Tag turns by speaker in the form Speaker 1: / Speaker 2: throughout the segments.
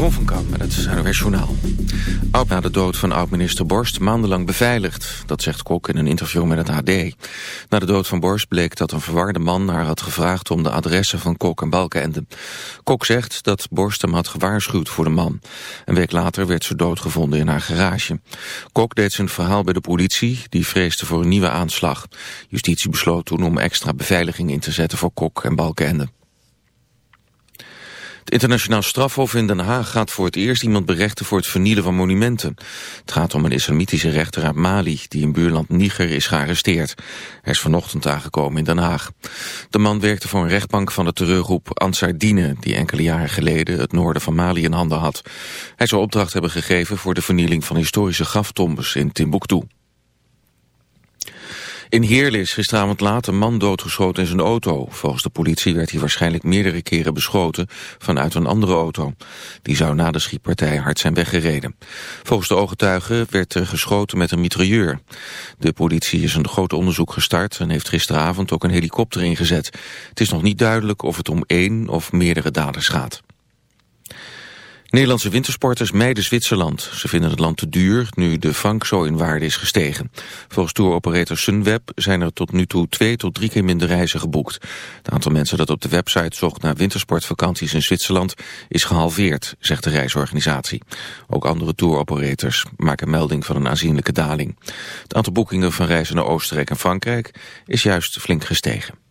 Speaker 1: Jeroen van Kamp met het Journaal. Na de dood van oud-minister Borst maandenlang beveiligd. Dat zegt Kok in een interview met het AD. Na de dood van Borst bleek dat een verwarde man haar had gevraagd... om de adressen van Kok en Balkenende. Kok zegt dat Borst hem had gewaarschuwd voor de man. Een week later werd ze doodgevonden in haar garage. Kok deed zijn verhaal bij de politie, die vreesde voor een nieuwe aanslag. Justitie besloot toen om extra beveiliging in te zetten voor Kok en Balkenende. Het internationaal strafhof in Den Haag gaat voor het eerst iemand berechten voor het vernielen van monumenten. Het gaat om een islamitische rechter uit Mali die in buurland Niger is gearresteerd. Hij is vanochtend aangekomen in Den Haag. De man werkte voor een rechtbank van de terreurgroep Ansar Dine die enkele jaren geleden het noorden van Mali in handen had. Hij zou opdracht hebben gegeven voor de vernieling van historische graftombes in Timbuktu. In Heerlen is gisteravond laat een man doodgeschoten in zijn auto. Volgens de politie werd hij waarschijnlijk meerdere keren beschoten vanuit een andere auto. Die zou na de schietpartij hard zijn weggereden. Volgens de ooggetuigen werd er geschoten met een mitrailleur. De politie is een groot onderzoek gestart en heeft gisteravond ook een helikopter ingezet. Het is nog niet duidelijk of het om één of meerdere daders gaat. Nederlandse wintersporters mijden Zwitserland. Ze vinden het land te duur, nu de frank zo in waarde is gestegen. Volgens touroperator Sunweb zijn er tot nu toe twee tot drie keer minder reizen geboekt. Het aantal mensen dat op de website zocht naar wintersportvakanties in Zwitserland is gehalveerd, zegt de reisorganisatie. Ook andere touroperators maken melding van een aanzienlijke daling. Het aantal boekingen van reizen naar Oostenrijk en Frankrijk is juist flink gestegen.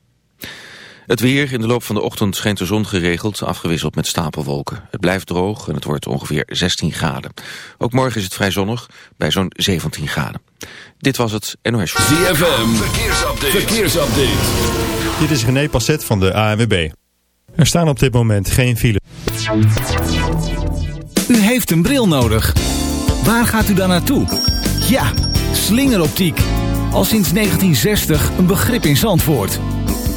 Speaker 1: Het weer in de loop van de ochtend schijnt de zon geregeld, afgewisseld met stapelwolken. Het blijft droog en het wordt ongeveer 16 graden. Ook morgen is het vrij zonnig, bij zo'n 17 graden. Dit was het NOS.
Speaker 2: ZFM, verkeersupdate. verkeersupdate.
Speaker 3: Dit is René Passet van de ANWB. Er staan op dit moment geen file.
Speaker 4: U heeft een bril nodig. Waar gaat u dan naartoe? Ja, slingeroptiek. Al sinds 1960 een begrip in Zandvoort.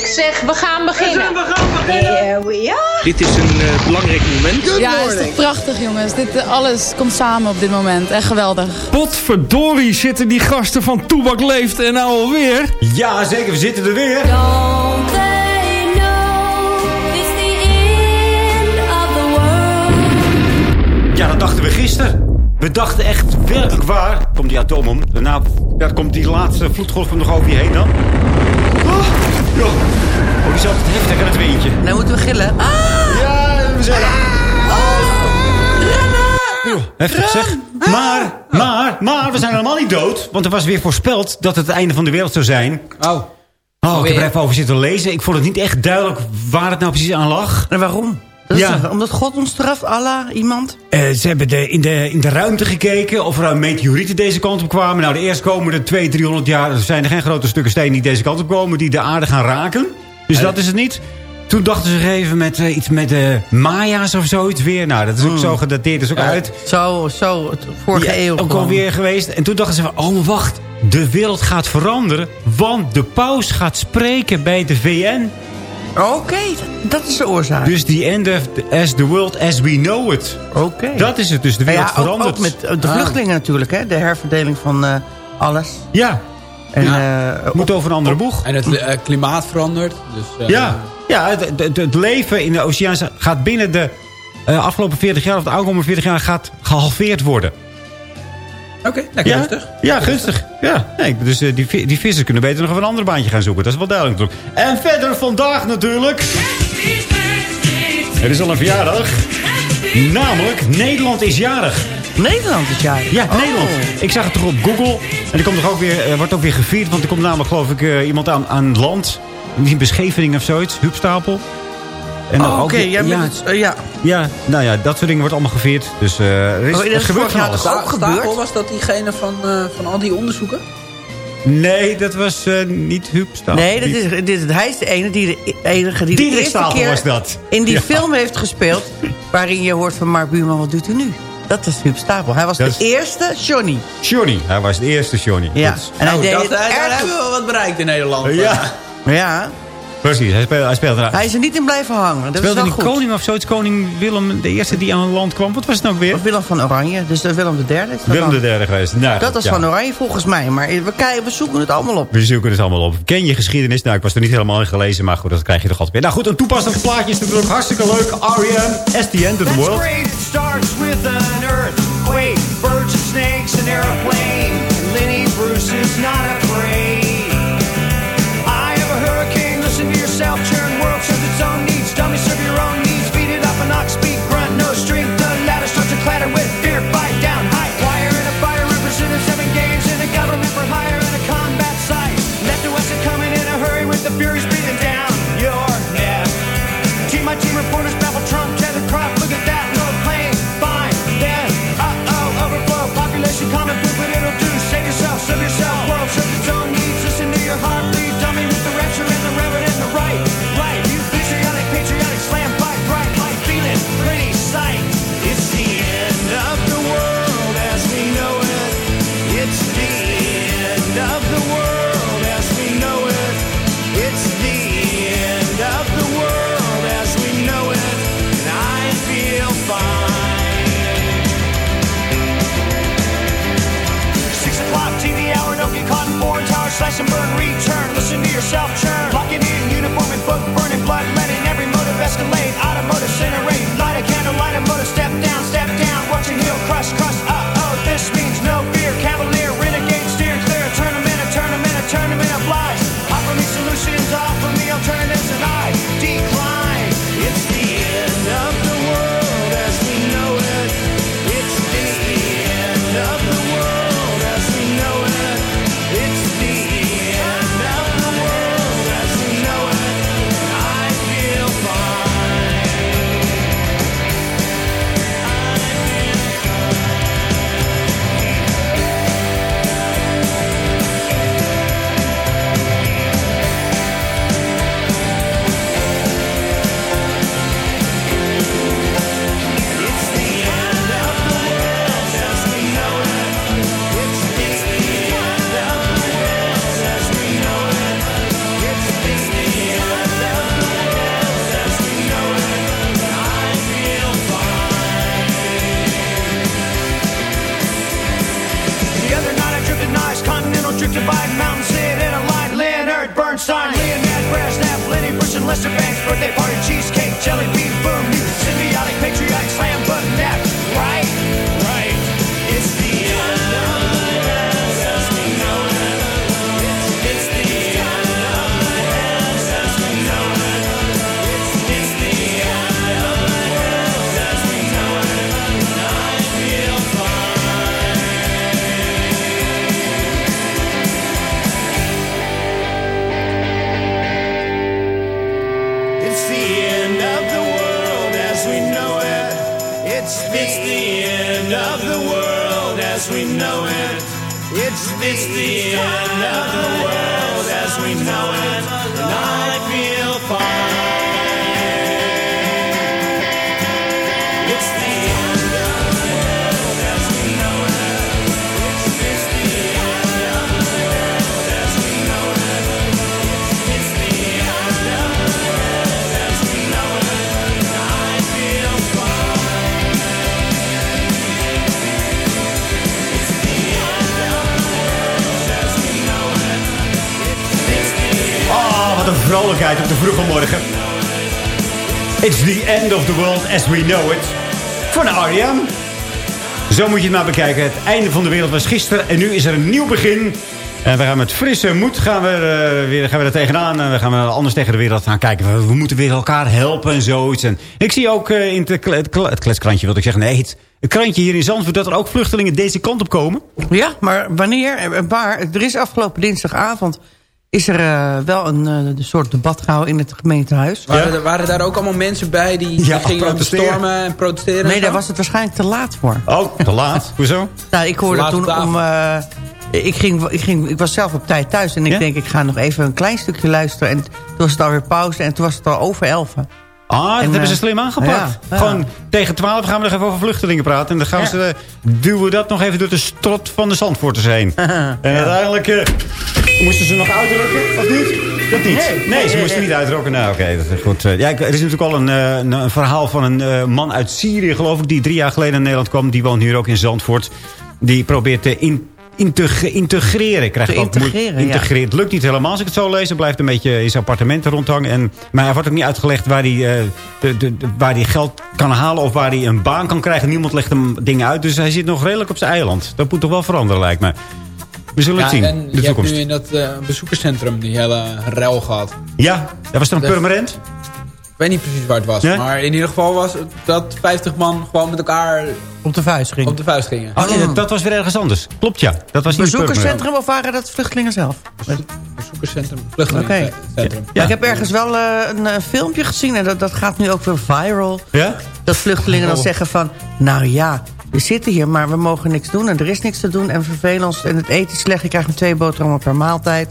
Speaker 5: Ik zeg, we gaan beginnen.
Speaker 6: We gaan beginnen.
Speaker 5: Here we are.
Speaker 7: Dit is een uh, belangrijk moment.
Speaker 8: Ja, het is toch prachtig jongens. Dit, uh, alles komt samen op dit moment. Echt geweldig.
Speaker 9: Potverdorie zitten die gasten van Toebak Leeft en nou alweer.
Speaker 10: Ja, zeker. We zitten er weer.
Speaker 11: Don't they know it's the end of the world?
Speaker 10: Ja, dat dachten we gisteren. We dachten echt werkelijk waar. Komt die atoombom. Daarna ja, komt die laatste vloedgolf nog over je heen dan. Oh, die is altijd heftig aan het windje.
Speaker 5: Nou moeten we gillen. Ah!
Speaker 10: Ja, we zijn...
Speaker 5: Rennen!
Speaker 10: Heftig zeg. Maar, maar, maar, we zijn helemaal niet dood. Want er was weer voorspeld dat het het einde van de wereld zou zijn.
Speaker 5: Oh.
Speaker 10: Oh, ik heb er even over zitten lezen. Ik vond het niet echt duidelijk waar het nou precies aan lag.
Speaker 5: En waarom? Dat
Speaker 10: Ja.
Speaker 5: is omdat God ons straft, Allah, iemand?
Speaker 10: Eh, ze hebben de, in, de, in de ruimte gekeken of er meteorieten deze kant op kwamen. Nou, de eerstkomende 200, 300 jaar zijn er geen grote stukken steen die deze kant op komen... die de aarde gaan raken. Dus
Speaker 5: Eh.
Speaker 10: dat is het niet. Toen dachten ze even met eh, iets met de Maya's of zoiets weer. Nou, dat is ook
Speaker 6: Mm.
Speaker 10: zo gedateerd, is ook
Speaker 6: Ja,
Speaker 10: uit.
Speaker 6: Zo, zo, het vorige
Speaker 10: Ja,
Speaker 6: eeuw.
Speaker 10: Ook
Speaker 6: gewoon.
Speaker 10: alweer geweest. En toen dachten ze van, oh wacht, de wereld gaat veranderen. Want de paus gaat spreken bij de VN.
Speaker 6: Oké, dat is de oorzaak.
Speaker 10: Dus the end of the, as the world as we know it.
Speaker 6: Oké.
Speaker 10: Dat is het, dus de
Speaker 6: Nou
Speaker 10: wereld
Speaker 6: ja, ook,
Speaker 10: verandert.
Speaker 6: ook met de
Speaker 10: Ah.
Speaker 6: vluchtelingen natuurlijk, hè? De herverdeling van eh, alles.
Speaker 10: Ja.
Speaker 6: En,
Speaker 10: Ja.
Speaker 6: eh,
Speaker 10: Moet over een andere boeg.
Speaker 12: En het eh, klimaat verandert. Dus, eh,
Speaker 10: Ja, ja het, het, het leven in de oceaan gaat binnen de eh, afgelopen 40 jaar... of de aankomende 40 jaar gaat gehalveerd worden.
Speaker 12: Oké, lekker
Speaker 10: ja?
Speaker 12: rustig.
Speaker 10: Ja, gunstig. Ja, nee, dus eh, die, die vissers kunnen beter nog even een ander baantje gaan zoeken. Dat is wel duidelijk natuurlijk. En verder vandaag natuurlijk... Het is al een verjaardag. Namelijk, Nederland is jarig.
Speaker 6: Nederland is jarig?
Speaker 10: Ja,
Speaker 6: Oh.
Speaker 10: Nederland. Ik zag het toch op Google. En er komt toch ook weer, eh, wordt ook weer gevierd. Want er komt namelijk geloof ik eh, iemand aan, aan land. Misschien beschevering of zoiets. Huubstapel. En
Speaker 6: Oh, Oké,
Speaker 10: ja,
Speaker 6: het- eh, ja.
Speaker 10: ja, nou ja, dat soort dingen wordt allemaal gevierd. Dus eh er, is,
Speaker 6: Oh,
Speaker 10: er gebeurt
Speaker 6: vorig
Speaker 10: van alles.
Speaker 6: ook gebeurd?
Speaker 12: Stapel, was dat diegene van, eh, van al die onderzoeken?
Speaker 10: Nee, dat was eh, niet Huubstapel.
Speaker 6: Nee, dat is, dit, is- hij is de enige die de, enige die de eerste
Speaker 10: Stapel
Speaker 6: keer
Speaker 10: was dat.
Speaker 6: in die
Speaker 10: Ja.
Speaker 6: film heeft gespeeld... waarin je hoort van Mark Buurman, wat doet u nu? Dat is Huub Stapel. Hij was
Speaker 10: Dat
Speaker 6: de
Speaker 10: is-
Speaker 6: eerste Johnny.
Speaker 10: Johnny. Hij was de eerste Johnny.
Speaker 6: Ja,
Speaker 10: Dat is-
Speaker 6: en hij
Speaker 12: Nou,
Speaker 6: deed
Speaker 12: dat,
Speaker 6: het erg
Speaker 12: hebben we wel wat bereikt in Nederland.
Speaker 10: Ja,
Speaker 6: Ja,
Speaker 10: precies. Hij speelde, hij speelde
Speaker 6: hij is er niet in blijven hangen. Dat is
Speaker 10: speelde
Speaker 6: wel
Speaker 10: die
Speaker 6: goed.
Speaker 10: koning of zoiets. Koning Willem, de eerste die aan het land kwam. Wat was het nou weer?
Speaker 6: Of Willem van Oranje, dus de Willem de derde. is
Speaker 10: Willem de derde geweest. Nou,
Speaker 6: Dat was
Speaker 10: ja.
Speaker 6: van Oranje volgens mij. Maar we, kijken, we zoeken het allemaal op.
Speaker 10: We zoeken het allemaal op. Ken je geschiedenis? Nou, ik was er niet helemaal in gelezen, maar goed, dat krijg je toch altijd weer. Nou goed, een toepasselijk plaatje is natuurlijk hartstikke leuk. R.E.M. As the End of the World.
Speaker 13: great. It starts with an earthquake, birds and snakes, an airplane. Lenny Bruce is not afraid. Slash and burn, return. Listen to yourself churn. Locking in uniform and book, birthday party, cheesecake, jelly bean, boom, you symbiotic, patriotic, slam button, It's the end of the world as we know it.
Speaker 10: Van R.E.M. Zo moet je het maar bekijken. Het einde van de wereld was gisteren en nu is er een nieuw begin. En we gaan met frisse moed gaan we, eh, weer, gaan we er tegenaan. En we gaan anders tegen de wereld gaan kijken. We, moeten weer elkaar helpen en zoiets. En ik zie ook eh, in het, het, het kletskrantje, ik zeggen. Nee, het, het krantje hier in Zandvoort... dat er ook vluchtelingen deze kant op komen.
Speaker 6: Ja, maar wanneer en waar? Er is afgelopen dinsdagavond... is er eh, wel een, eh, een soort debat gehouden in het gemeentehuis.
Speaker 12: Waren, er, waren daar ook allemaal mensen bij die
Speaker 6: Ja,
Speaker 12: gingen
Speaker 6: protesteren.
Speaker 12: stormen en protesteren?
Speaker 6: Nee,
Speaker 12: en
Speaker 6: daar was het waarschijnlijk te laat voor.
Speaker 10: Oh, te laat? Hoezo?
Speaker 6: Nou, ik hoorde toen
Speaker 12: tafel.
Speaker 6: om... eh, ik, ging, ik, ging, ik was zelf op tijd thuis en ik denk, ik ga nog even een klein stukje luisteren. En toen was het alweer pauze en toen was het al over elfen.
Speaker 10: Ah, dat
Speaker 6: En,
Speaker 10: hebben ze slim aangepakt.
Speaker 6: ja, ja.
Speaker 10: Gewoon tegen 12 gaan we nog even over vluchtelingen praten. En dan gaan ze, duwen we dat nog even door de strot van de Zandvoorters heen. en uiteindelijk eh, moesten ze nog uitdrukken, of niet? Dat niet. Nee,
Speaker 6: Nee,
Speaker 10: ze moesten
Speaker 6: nee.
Speaker 10: niet uitdrukken. Nou, oké, dat is goed. Eh, Ja, er is natuurlijk al een, eh, een, een verhaal van een eh, man uit Syrië, geloof ik... die drie jaar geleden in Nederland kwam. Die woont hier ook in Zandvoort. Die probeert te in, in te integreren. Krijgt
Speaker 6: Te
Speaker 10: ook moe-
Speaker 6: integreren, ja.
Speaker 10: integreren. Het lukt niet helemaal als ik het zo lees. Hij blijft een beetje in zijn appartementen rondhangen. En, maar hij wordt ook niet uitgelegd waar hij, eh, de, de, de- waar hij geld kan halen... of waar hij een baan kan krijgen. Niemand legt hem dingen uit. Dus hij zit nog redelijk op zijn eiland. Dat moet toch wel veranderen, lijkt me. We zullen het
Speaker 12: Ja,
Speaker 10: zien,
Speaker 12: en
Speaker 10: de
Speaker 12: je hebt
Speaker 10: toekomst.
Speaker 12: nu in dat eh, bezoekerscentrum die hele rel gehad.
Speaker 10: Ja, dat was dan
Speaker 12: De-
Speaker 10: permanent?
Speaker 12: Ik weet niet precies waar het was.
Speaker 10: Ja?
Speaker 12: Maar in ieder geval was het dat 50 man gewoon met elkaar
Speaker 6: Op de vuist ging.
Speaker 12: op de vuist gingen.
Speaker 10: Oh, nee, dat, was weer ergens anders. Klopt, ja. Dat was.
Speaker 6: Bezoekerscentrum of waren dat vluchtelingen zelf?
Speaker 12: Bezoekerscentrum,
Speaker 6: Oké.
Speaker 12: vluchtelingencentrum.
Speaker 6: Maar ik heb ergens wel eh, een eh, filmpje gezien en dat, dat gaat nu ook weer viral.
Speaker 10: Ja?
Speaker 6: Dat vluchtelingen dan
Speaker 12: Oh.
Speaker 6: zeggen van... Nou ja, we zitten hier, maar we mogen niks doen en er is niks te doen. En vervelen ons en het eten is slecht. Je krijgt maar twee boterhammen per maaltijd.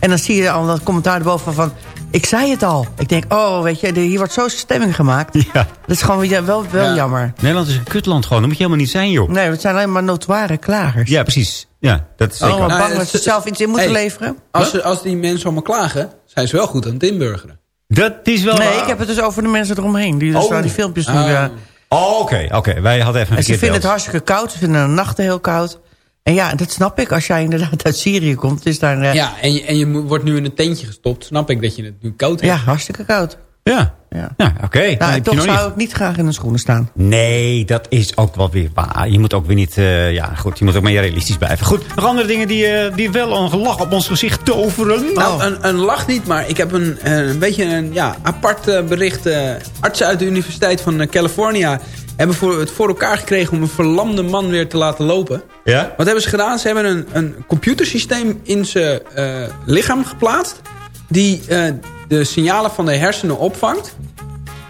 Speaker 6: En dan zie je al dat commentaar erboven van... Ik zei het al. Ik denk, oh, weet je, hier wordt zo stemming gemaakt.
Speaker 10: Ja.
Speaker 6: Dat is gewoon weer wel, wel
Speaker 12: Ja.
Speaker 6: jammer.
Speaker 10: Nederland is een kutland gewoon. Dat moet je helemaal niet zijn, joh.
Speaker 6: Nee, het zijn alleen maar notoire klagers.
Speaker 10: Ja, precies. Ja, dat is zeker.
Speaker 6: Allemaal
Speaker 12: Nou,
Speaker 6: bang
Speaker 12: het-
Speaker 6: dat ze zelf iets in moeten
Speaker 12: Hey,
Speaker 6: leveren.
Speaker 12: Als, ze- als die mensen allemaal klagen, zijn ze wel goed aan het inburgeren.
Speaker 10: Dat is wel...
Speaker 6: Nee, ik heb het dus over de mensen eromheen. Die dus
Speaker 10: Oh.
Speaker 6: die filmpjes nu...
Speaker 12: Ah.
Speaker 6: eh,
Speaker 10: Oh, oké. oké. Wij hadden even een
Speaker 6: En ze vinden het hartstikke koud. Ze vinden de nachten heel koud. En ja, dat snap ik. Als jij inderdaad uit Syrië komt, is daar... eh, ja,
Speaker 12: Ja, en je, en je wordt nu in een tentje gestopt. Snap ik dat je het nu koud hebt.
Speaker 6: hartstikke koud.
Speaker 10: Ja.
Speaker 6: Ja.
Speaker 10: Ja, oké. Dan
Speaker 6: Nou, toch zou
Speaker 10: niet-
Speaker 6: ik niet graag in de schoenen staan.
Speaker 10: Nee, dat is ook wel weer waar. Je moet ook weer niet... eh, ja, goed. Je moet ook meer realistisch blijven. Goed, nog andere dingen die, eh, die wel een lach op ons gezicht toveren.
Speaker 12: Nou, een, een lach niet, maar ik heb een, eh, een beetje een ja, apart bericht. eh, artsen uit de Universiteit van California hebben voor, het voor elkaar gekregen om een verlamde man weer te laten lopen.
Speaker 10: Ja?
Speaker 12: Wat hebben ze gedaan? Ze hebben een, een computersysteem in zijn eh, lichaam geplaatst. Die eh, de signalen van de hersenen opvangt.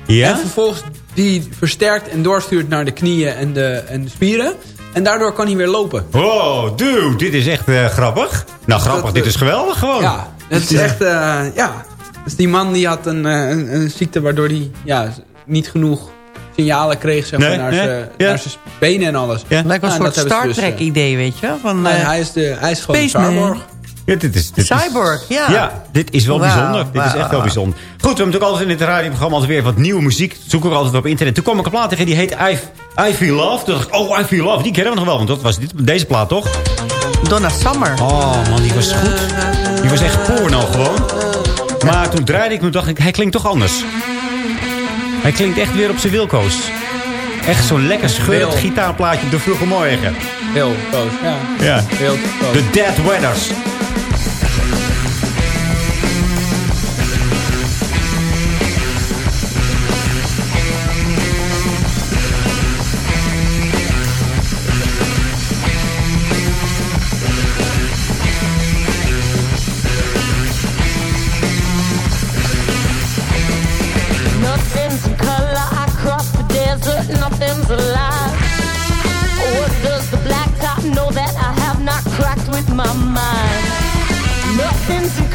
Speaker 10: Ja?
Speaker 12: En vervolgens die versterkt en doorstuurt naar de knieën en de, en de spieren. En daardoor kan hij weer lopen.
Speaker 10: Wow, dude, dit is echt eh, grappig. Nou, grappig,
Speaker 12: Dat,
Speaker 10: dit
Speaker 12: eh,
Speaker 10: is geweldig gewoon.
Speaker 12: Ja, het is echt... eh, ja. Dus die man die had een, eh, een, een ziekte waardoor hij ja, niet genoeg signalen kreeg zeg maar,
Speaker 10: Nee,
Speaker 12: naar
Speaker 10: nee,
Speaker 12: zijn
Speaker 10: ja.
Speaker 12: naar zijn benen en alles.
Speaker 10: Ja.
Speaker 6: Lijkt wel een
Speaker 12: Ja,
Speaker 6: soort Star
Speaker 12: dus,
Speaker 6: Trek
Speaker 12: eh,
Speaker 6: idee, weet je? Van,
Speaker 12: Nee,
Speaker 6: eh,
Speaker 12: hij is, de, hij is gewoon een
Speaker 6: Spaceman.
Speaker 10: Ja, dit is, dit is-
Speaker 6: Cyborg, ja.
Speaker 10: Ja, dit is wel bijzonder. Dit is echt wel bijzonder. Goed, we hebben natuurlijk altijd in het radioprogramma altijd weer wat nieuwe muziek. Zoek ook altijd op internet. Toen kwam ik een plaat tegen die heet I, I Feel Love. Toen dacht ik, oh, I Feel Love. Die kennen we nog wel, want dat was dit, deze plaat toch?
Speaker 6: Donna Summer.
Speaker 10: Oh man, die was goed. Die was echt porno gewoon. Maar toen draaide ik me dacht ik, hij klinkt toch anders. Hij klinkt echt weer op zijn wilkoos. Echt zo'n lekker scheurend gitaarplaatje op de vroege morgen.
Speaker 12: Heel groot, ja.
Speaker 10: Ja.
Speaker 12: Heel groot.
Speaker 10: The Dead Weathers.
Speaker 11: Mind? Nothing's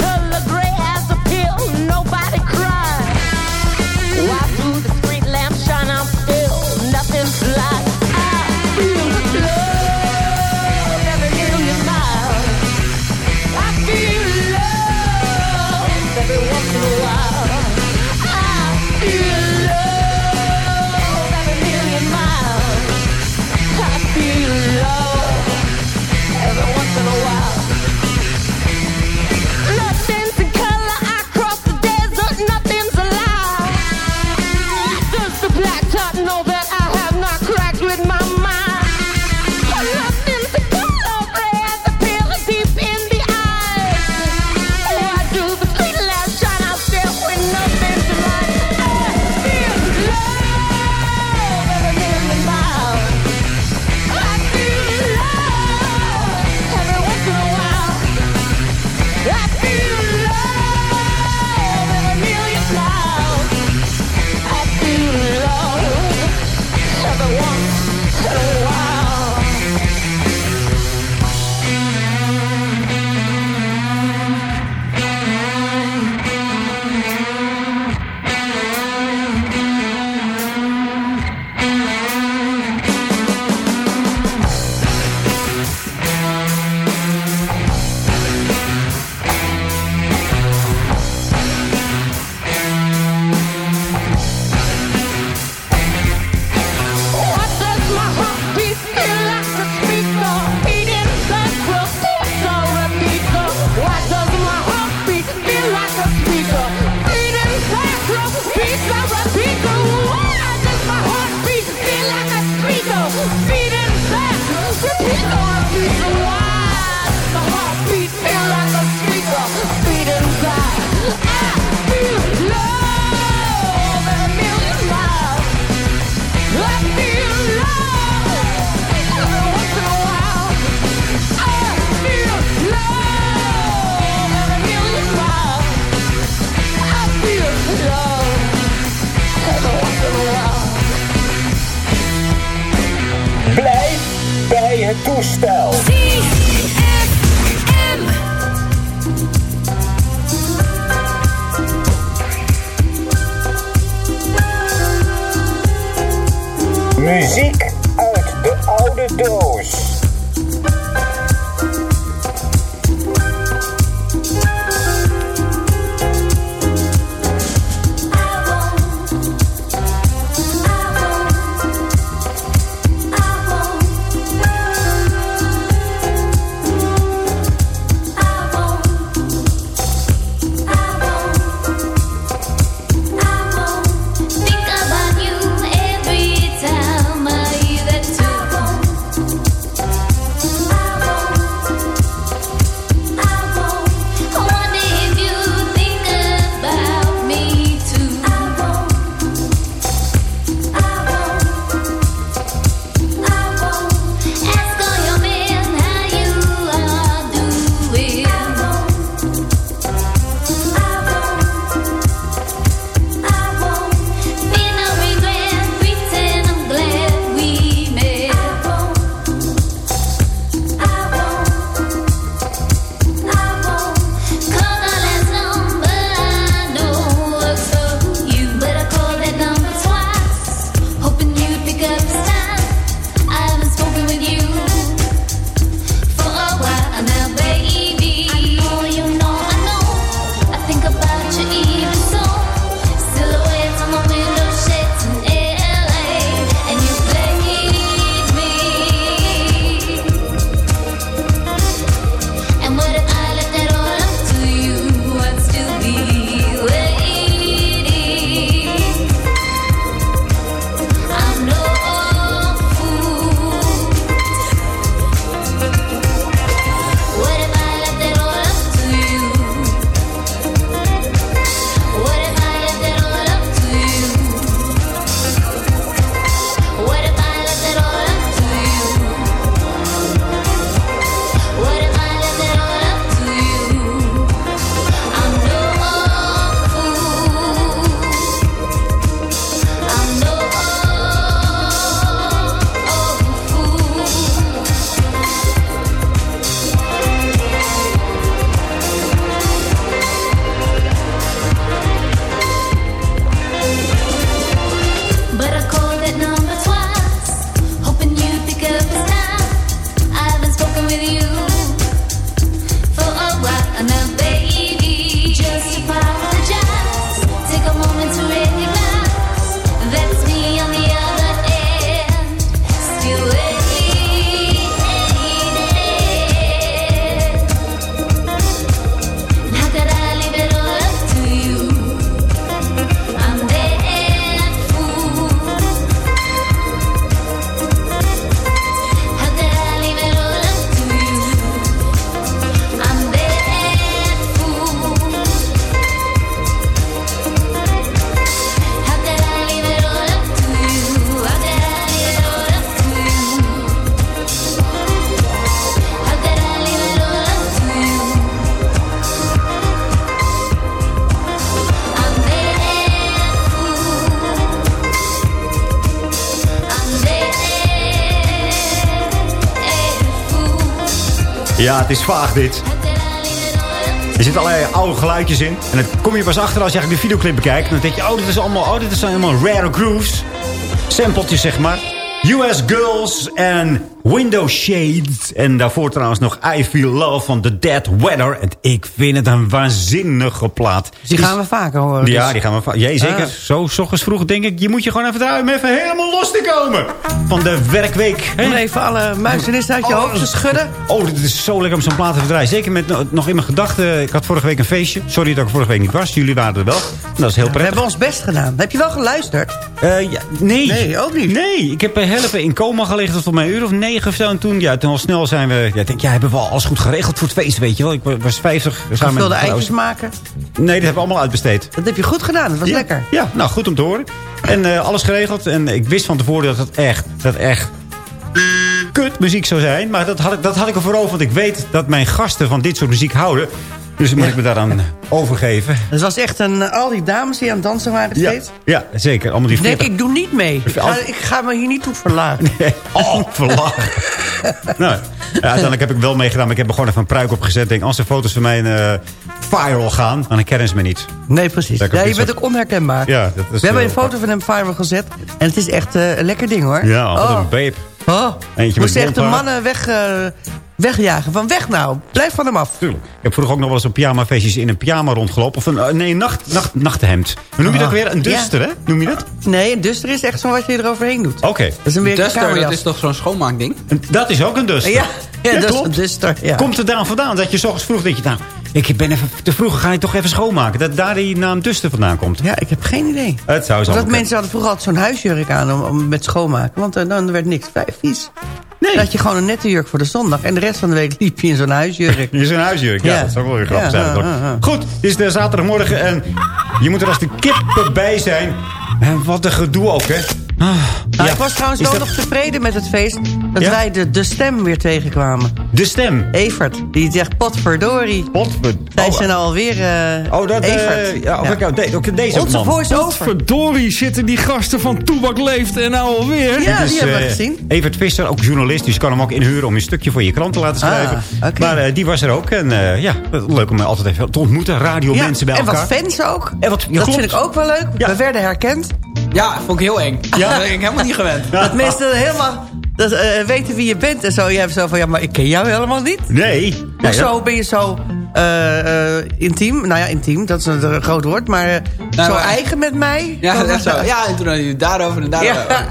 Speaker 10: Ja, het is vaag dit. Er zitten allerlei oude geluidjes in. En dan kom je pas achter als je eigenlijk de videoclip bekijkt. Dan denk je, oh, dit is allemaal, oh, dit zijn allemaal rare grooves. Sampletjes, zeg maar. US Girls en Window Shades. En daarvoor trouwens nog I Feel Love van The Dead Weather. En ik vind het een waanzinnige plaat.
Speaker 6: Die gaan we vaker horen.
Speaker 10: Ja,
Speaker 6: dus.
Speaker 10: die gaan we vaak. Jij zeker.
Speaker 6: Ah.
Speaker 10: Zo, s ochtends vroeg denk ik, je moet je gewoon even eruit om even helemaal los te komen. Van de werkweek.
Speaker 6: Om even alle muizenissen uit je hoofd te schudden.
Speaker 10: Oh, dit is zo lekker om zo'n plaat te draaien. Zeker met no- nog in mijn gedachten. Ik had vorige week een feestje. Sorry dat ik vorige week niet was. Jullie waren er wel. Dat is heel
Speaker 6: We
Speaker 10: prettig.
Speaker 6: hebben ons best gedaan. Heb je wel geluisterd?
Speaker 10: Eh, ja, nee.
Speaker 6: Nee, ook niet.
Speaker 10: Nee, ik heb bij helpen in coma gelegen tot voor mij een uur of negen of zo. En toen, ja, toen al snel zijn we... Ja, ik denk, ja, hebben we al alles goed geregeld voor het feest, weet je wel. Ik was 50. samen met
Speaker 6: Gevulde
Speaker 10: mijn vrouw.
Speaker 6: eitjes maken.
Speaker 10: Nee, dat hebben we allemaal uitbesteed.
Speaker 6: Dat heb je goed gedaan. Dat was
Speaker 10: ja,
Speaker 6: lekker.
Speaker 10: Ja, nou, goed om te horen. En eh, alles geregeld. En ik wist van tevoren dat het echt... Dat echt kut muziek zou zijn. Maar dat had, ik, dat had ik ervoor over. Want ik weet dat mijn gasten van dit soort muziek houden. Dus moet ik me daaraan overgeven.
Speaker 6: Het was echt een, al die dames die aan het dansen waren
Speaker 10: Ja,
Speaker 6: steeds.
Speaker 10: ja zeker. Allemaal die
Speaker 6: Ik denk, ik doe niet mee. Ik ga, ik ga me hier niet toe verlaten.
Speaker 10: Oh, verlachen. nou, ja, uiteindelijk heb ik wel meegedaan. Maar ik heb er gewoon even een pruik op gezet. Denk, als de foto's van mij eh, viral gaan, dan herkennen ze me niet.
Speaker 6: Nee, precies. Ja, je bent
Speaker 10: soort-
Speaker 6: ook onherkenbaar.
Speaker 10: Ja, dat is
Speaker 6: We hebben
Speaker 10: eh,
Speaker 6: een foto van hem viral gezet. En het is echt eh, een lekker ding, hoor.
Speaker 10: Ja, wat
Speaker 6: oh.
Speaker 10: een babe.
Speaker 6: Oh.
Speaker 10: Eentje
Speaker 6: Moest echt de mannen weg, eh, wegjagen. Van weg nou. Blijf van hem af.
Speaker 10: Tuurlijk. Ik heb vroeger ook nog wel eens op pyjamafeestjes in een pyjama rondgelopen. Of een, eh, nee, een nacht, nacht, nachthemd. Hoe noem je dat
Speaker 6: Ah.
Speaker 10: weer? Een duster,
Speaker 6: Ja.
Speaker 10: hè? Noem je dat?
Speaker 6: Nee, een duster is echt zo wat je eroverheen doet.
Speaker 10: Oké.
Speaker 6: Dat is een weer
Speaker 12: Duster, dat
Speaker 6: kamerjas.
Speaker 12: is toch zo'n schoonmaakding?
Speaker 10: En Dat is ook een duster.
Speaker 6: Ja, ja, dat is
Speaker 10: klopt.
Speaker 6: een duster. Ja.
Speaker 10: Komt het daar vandaan dat je s ochtends vroeg denk je, nou, ik ben even te vroeg, ga ik toch even schoonmaken. Dat daar die naam duster vandaan komt.
Speaker 6: Ja, ik heb geen idee.
Speaker 10: Het zou zo
Speaker 6: Dat mensen hadden vroeger altijd zo'n huisjurk aan om, om met schoonmaken. Want eh, dan werd niks vrij vies.
Speaker 10: Nee.
Speaker 6: Had je gewoon een nette jurk voor de zondag. En de rest van de week liep je in zo'n huisjurk.
Speaker 10: Je is een huisjurk, ja,
Speaker 6: Ja.
Speaker 10: dat zou wel weer grappig
Speaker 6: Ja,
Speaker 10: zijn.
Speaker 6: ja.
Speaker 10: Goed, het is de zaterdagmorgen en je moet er als de kippen bij zijn. En wat een gedoe ook, hè? Ah,
Speaker 6: Nou,
Speaker 10: ja.
Speaker 6: ik was trouwens wel
Speaker 10: dat-
Speaker 6: nog tevreden met het feest... dat
Speaker 10: Ja?
Speaker 6: wij de, de stem weer tegenkwamen.
Speaker 10: De stem.
Speaker 6: Evert, die zegt potverdorie.
Speaker 10: Potver...
Speaker 6: Zij
Speaker 10: Oh,
Speaker 6: zijn alweer uh,
Speaker 10: oh, dat... eh,
Speaker 6: Evert.
Speaker 10: ja, oh, de- ook deze
Speaker 6: Onze
Speaker 10: man.
Speaker 6: voice-over.
Speaker 9: Verdorie zitten die gasten van Toebak Leeft en nou alweer.
Speaker 6: Ja,
Speaker 10: Dus,
Speaker 6: die hebben we
Speaker 10: eh,
Speaker 6: gezien.
Speaker 10: Evert Visser, ook journalist. Dus je kan hem ook inhuren om een stukje voor je krant te laten schrijven.
Speaker 6: Ah, oké.
Speaker 10: Maar die was er ook. En eh, ja, leuk om altijd even te ontmoeten. Radio
Speaker 6: Ja,
Speaker 10: mensen bij
Speaker 6: en
Speaker 10: elkaar.
Speaker 6: wat fans ook.
Speaker 10: En wat- ja,
Speaker 6: dat
Speaker 10: klopt.
Speaker 6: vind ik ook wel leuk.
Speaker 10: Ja.
Speaker 6: We werden herkend.
Speaker 12: Ja, vond ik heel eng. Ja. Dat ben ik helemaal niet gewend.
Speaker 6: Dat mensen helemaal dat, eh, weten wie je bent en zo. Je hebt zo van, ja, maar ik ken jou helemaal niet.
Speaker 10: Nee.
Speaker 6: Hoezo ben je zo eh, eh, intiem? Nou ja, intiem, dat is een, een groot woord. Maar
Speaker 12: Nou,
Speaker 6: zo
Speaker 12: maar-
Speaker 6: eigen met mij?
Speaker 12: Ja,
Speaker 6: Wat
Speaker 12: dat zo. ja, en toen hadden jullie daarover en daarover.
Speaker 6: Ja.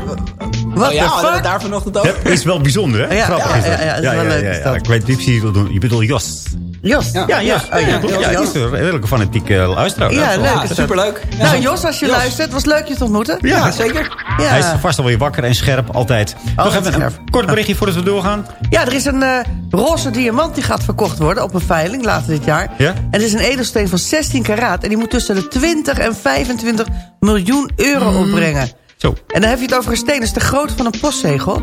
Speaker 6: Wat
Speaker 12: Oh ja, hadden we daar vanochtend over?
Speaker 10: Dat is wel bijzonder, hè?
Speaker 6: Ja,
Speaker 10: Grappig
Speaker 6: ja,
Speaker 10: is dat.
Speaker 6: ja, ja, is wel leuk.
Speaker 10: Ik weet niet precies je doet. Je bedoelt Jos.
Speaker 6: Jos.
Speaker 12: Ja.
Speaker 10: Ja, ja.
Speaker 6: Oh, ja,
Speaker 10: ja.
Speaker 6: Jos,
Speaker 10: ja,
Speaker 6: Jos.
Speaker 10: die is een redelijk fanatieke luisteraar.
Speaker 6: Ja, leuk.
Speaker 12: Ja, superleuk. Ja.
Speaker 6: Nou, Jos, als je luistert, het was leuk je te ontmoeten.
Speaker 10: Ja,
Speaker 12: zeker.
Speaker 6: Ja.
Speaker 10: Hij is vast alweer wakker en scherp, altijd. Nog even een
Speaker 6: scherp.
Speaker 10: kort berichtje voordat we doorgaan.
Speaker 6: Ja, er is een eh, roze diamant die gaat verkocht worden op een veiling later dit jaar.
Speaker 10: Ja?
Speaker 6: En het is een edelsteen van 16 karaat. En die moet tussen de 20 en 25 miljoen euro opbrengen.
Speaker 10: Zo.
Speaker 6: En dan heb je het over een steen. Dat is de grootte van een postzegel.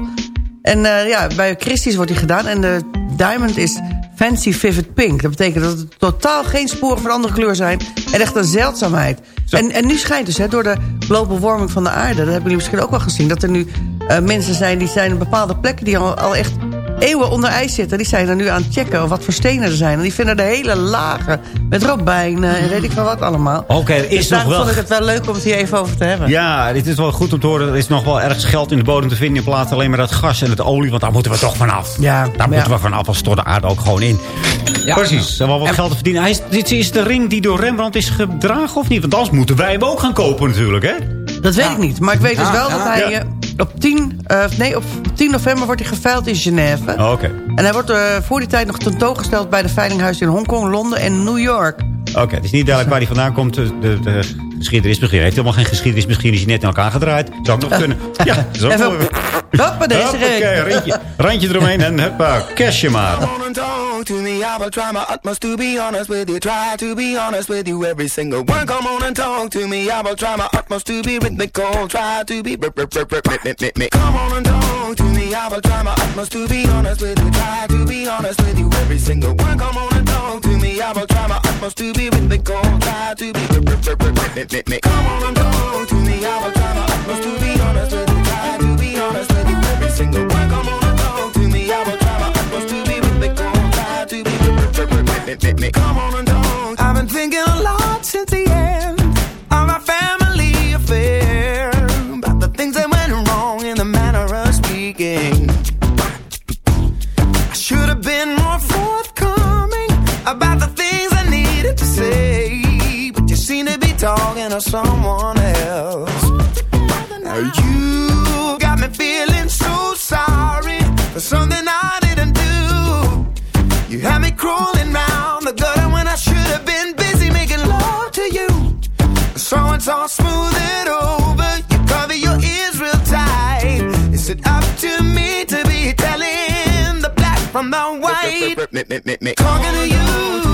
Speaker 6: En eh, ja, bij Christie's wordt die gedaan. En de diamond is Fancy Vivid Pink. Dat betekent dat het totaal geen sporen van andere kleur zijn. En echt een zeldzaamheid. En, en nu schijnt dus, hè, door de global warming van de aarde... dat hebben jullie misschien ook wel gezien... dat er nu eh, mensen zijn die zijn op bepaalde plekken... die al, al echt eeuwen onder ijs zitten. Die zijn er nu aan het checken wat voor stenen er zijn. En die vinden de hele lagen met robijnen en weet ik veel wat allemaal.
Speaker 10: Oké, is
Speaker 6: dus
Speaker 10: nog wel...
Speaker 6: vond ik het wel leuk om het hier even over te hebben.
Speaker 10: Ja, dit is wel goed om te horen. Er is nog wel ergens geld in de bodem te vinden... in plaats van alleen maar dat gas en het olie. Want daar moeten we toch vanaf.
Speaker 6: Ja,
Speaker 10: Daar moeten we vanaf, als stort de aarde ook gewoon in.
Speaker 12: Ja.
Speaker 10: Precies, er wel wat geld te verdienen. Hij is, dit is de ring die door Rembrandt is gedragen of niet? Want anders moeten wij hem ook gaan kopen natuurlijk, hè?
Speaker 6: Dat weet ik niet. Maar ik weet dus wel
Speaker 12: ja.
Speaker 6: dat hij
Speaker 10: Ja.
Speaker 6: eh, op, 10, eh, nee, op 10 november wordt hij geveild in Genève.
Speaker 10: Oh, Oké,
Speaker 6: En hij wordt eh, voor die tijd nog tentoongesteld bij de veilinghuizen in Hongkong, Londen en New York.
Speaker 10: oké. Het is niet duidelijk waar hij vandaan komt. De, de, de geschiedenis misschien. Hij heeft helemaal geen geschiedenis. Misschien is hij net in elkaar gedraaid. Zou ook nog kunnen. Ja, dat is ook
Speaker 6: Even-. Hoppa, deze
Speaker 10: Hoppakee,
Speaker 6: ring.
Speaker 10: randje, randje eromheen en huppa, cashje maar.
Speaker 14: On to me. I will try my utmost to be honest with you. Try to be honest with you. Every single one. Come on and talk to me. I will try my utmost to be rhythmical. Try to be rip, rip, rip, rip, rip, rip, rip, rip. Come on and talk to me. I will try my utmost to be honest with you. Try to be honest with you. Every single one. Come on and talk to me. I will try my utmost to be rhythmical. Try to be rip, rip, rip, rip, rip, rip, rip. Come on and talk to me. I will try my utmost to be honest with you. Try to be honest with you. Every single one. Come on and talk to me. I will try rip, rip, rip. Come on and talk. I've been thinking a lot since the end of our family affair about the things that went wrong in the manner of speaking. I should have been more forthcoming about the things I needed to say, but you seem to be talking to someone else. Now you Talking to you.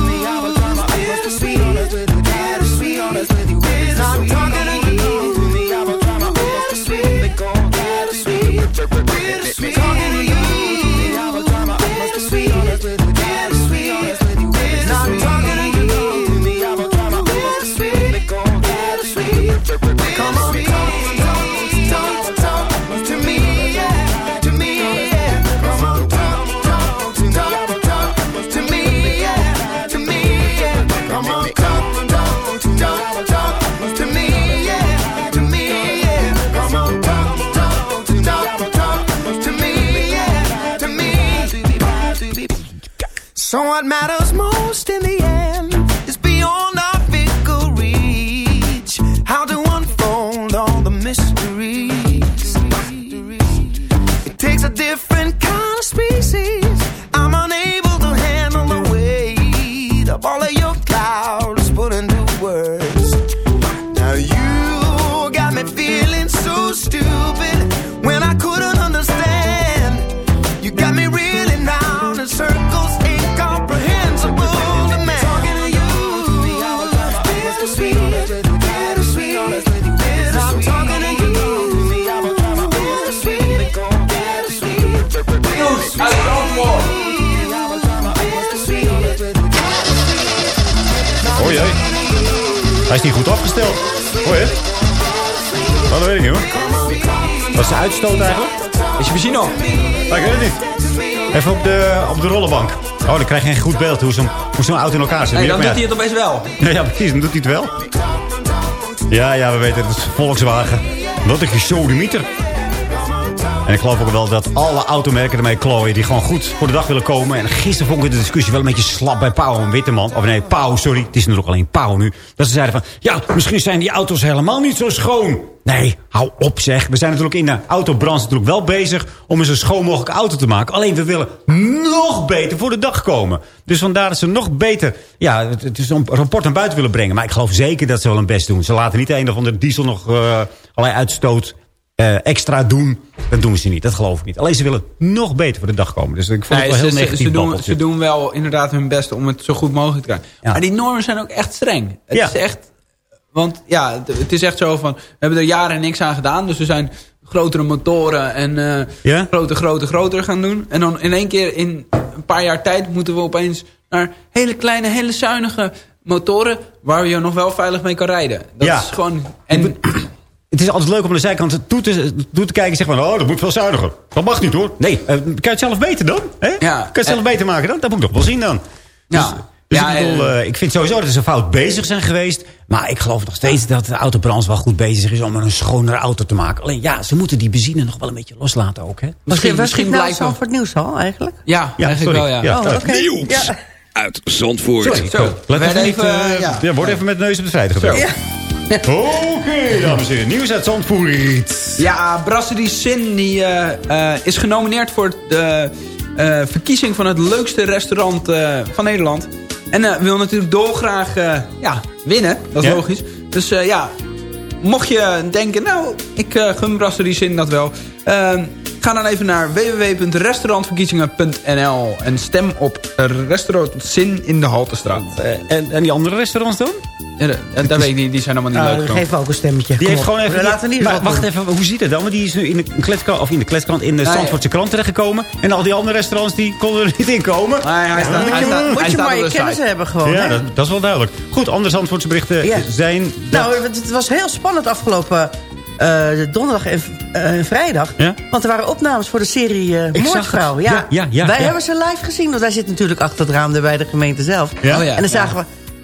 Speaker 10: Hij is niet goed afgesteld. Hoor je? Oh, dat weet ik niet hoor. Wat is de uitstoot eigenlijk?
Speaker 12: Is je benzine op?
Speaker 10: Ik weet het niet. Even op de, op de rollenbank. Oh, dan krijg je geen goed beeld hoe zo'n hoe zo'n auto in elkaar zit.
Speaker 12: Nee, dan doet hij het opeens wel.
Speaker 10: Ja, ja, precies. Dan doet hij het wel. Ja, ja, we weten het. is Volkswagen. Wat een gesodemieter. En ik geloof ook wel dat alle automerken ermee klooien... die gewoon goed voor de dag willen komen. En gisteren vond ik de discussie wel een beetje slap bij Pauw en Witteman. Of nee, Pauw, sorry. Het is natuurlijk alleen Pauw nu. Dat ze zeiden van... Ja, misschien zijn die auto's helemaal niet zo schoon. Nee, hou op zeg. We zijn natuurlijk in de autobranche natuurlijk wel bezig... om een zo schoon mogelijk auto te maken. Alleen we willen nog beter voor de dag komen. Dus vandaar dat ze nog beter... Ja, het, is een rapport naar buiten willen brengen. Maar ik geloof zeker dat ze wel hun best doen. Ze laten niet een of andere diesel nog eh, allerlei uitstoot eh, extra doen. Dat doen ze niet, dat geloof ik niet. Alleen ze willen nog beter voor de dag komen. Dus ik vond
Speaker 12: Nee,
Speaker 10: het wel heel
Speaker 12: ze,
Speaker 10: negatief
Speaker 12: ze, doen, ze doen wel inderdaad hun best om het zo goed mogelijk te krijgen. Maar die normen zijn ook echt streng. Het
Speaker 10: Ja.
Speaker 12: is echt... Want ja, het- is echt zo van... We hebben er jaren niks aan gedaan. Dus we zijn grotere motoren en
Speaker 10: Ja?
Speaker 12: groter, groter, groter gaan doen. En dan in één keer in een paar jaar tijd moeten we opeens naar hele kleine, hele zuinige motoren... waar je nog wel veilig mee kan rijden. Dat
Speaker 10: Ja.
Speaker 12: is gewoon... En,
Speaker 10: Het is altijd leuk om aan de zijkant toe te, toe te kijken en zeggen van... oh, dat moet veel zuiniger. Dat mag niet hoor. Nee, eh, kan je het zelf beter dan? Hè?
Speaker 12: Ja.
Speaker 10: Kan je het zelf beter maken dan? Dat moet ik toch wel zien dan.
Speaker 12: ja.
Speaker 10: Dus
Speaker 12: ja,
Speaker 10: ik, bedoel,
Speaker 12: eh,
Speaker 10: eh, ik vind sowieso dat ze fout bezig zijn geweest. Maar ik geloof nog steeds dat de autobranche wel goed bezig is... om een schonere auto te maken. Alleen ja, ze moeten die benzine nog wel een beetje loslaten ook. Hè?
Speaker 12: misschien, misschien
Speaker 6: dit nou voor het nieuws al eigenlijk?
Speaker 12: Ja,
Speaker 10: Ja,
Speaker 12: eigenlijk
Speaker 10: sorry.
Speaker 12: wel, ja.
Speaker 10: Ja.
Speaker 6: Oh, oké.
Speaker 2: Nieuws
Speaker 6: Ja.
Speaker 2: uit Zandvoort.
Speaker 10: Sorry,
Speaker 12: Zo,
Speaker 10: Let even eh,
Speaker 12: eh, ja.
Speaker 10: ja, word even met de neus op de feiten gebracht. Oké, dames en heren. Nieuws uit Zandvoort.
Speaker 12: Ja, Brasserie Sin die, eh, eh, is genomineerd voor de eh, verkiezing van het leukste restaurant van Nederland. En wil natuurlijk dolgraag ja, winnen, dat is
Speaker 10: Ja.
Speaker 12: logisch. Dus ja, mocht je denken, nou, ik gun Brasserie Sin dat wel. Eh, ga dan even naar www.restaurantverkiezingen.nl en stem op Restaurant Sin in de Haltestraat.
Speaker 10: Eh, en, en die andere restaurants dan?
Speaker 12: Ja, dat, dat weet ik niet, die zijn allemaal niet
Speaker 6: Nou,
Speaker 12: leuk.
Speaker 6: geven ook een stemmetje.
Speaker 10: Die
Speaker 6: Kom
Speaker 10: heeft
Speaker 6: op.
Speaker 10: gewoon even...
Speaker 6: We laten
Speaker 10: maar
Speaker 6: geval
Speaker 10: wacht
Speaker 6: doen.
Speaker 10: even, hoe ziet het dan? Want die is nu in de kletskrant, of in de kletskrant in de
Speaker 12: Nee.
Speaker 10: Zandvoortse krant terechtgekomen. En al die andere restaurants die konden er niet in komen.
Speaker 12: Nee, hij staat,
Speaker 6: Moet
Speaker 12: hij
Speaker 6: je,
Speaker 12: staat,
Speaker 6: moet
Speaker 12: hij
Speaker 6: je
Speaker 12: staat
Speaker 6: maar je kennis
Speaker 12: site.
Speaker 6: hebben gewoon.
Speaker 10: ja, dat, dat is wel duidelijk. Goed, andere Zandvoortse berichten
Speaker 6: Ja.
Speaker 10: zijn... dat-
Speaker 6: Nou, het was heel spannend afgelopen eh, donderdag en, eh, en vrijdag.
Speaker 10: Ja?
Speaker 6: Want er waren opnames voor de serie eh
Speaker 10: zag
Speaker 6: Moordvrouw. Ja.
Speaker 10: Ja, ja, ja,
Speaker 6: Wij
Speaker 10: ja.
Speaker 6: hebben ze live gezien. Want wij zitten natuurlijk achter het raam bij de gemeente zelf.
Speaker 10: Ja?
Speaker 12: Oh ja,
Speaker 6: en dan zagen we...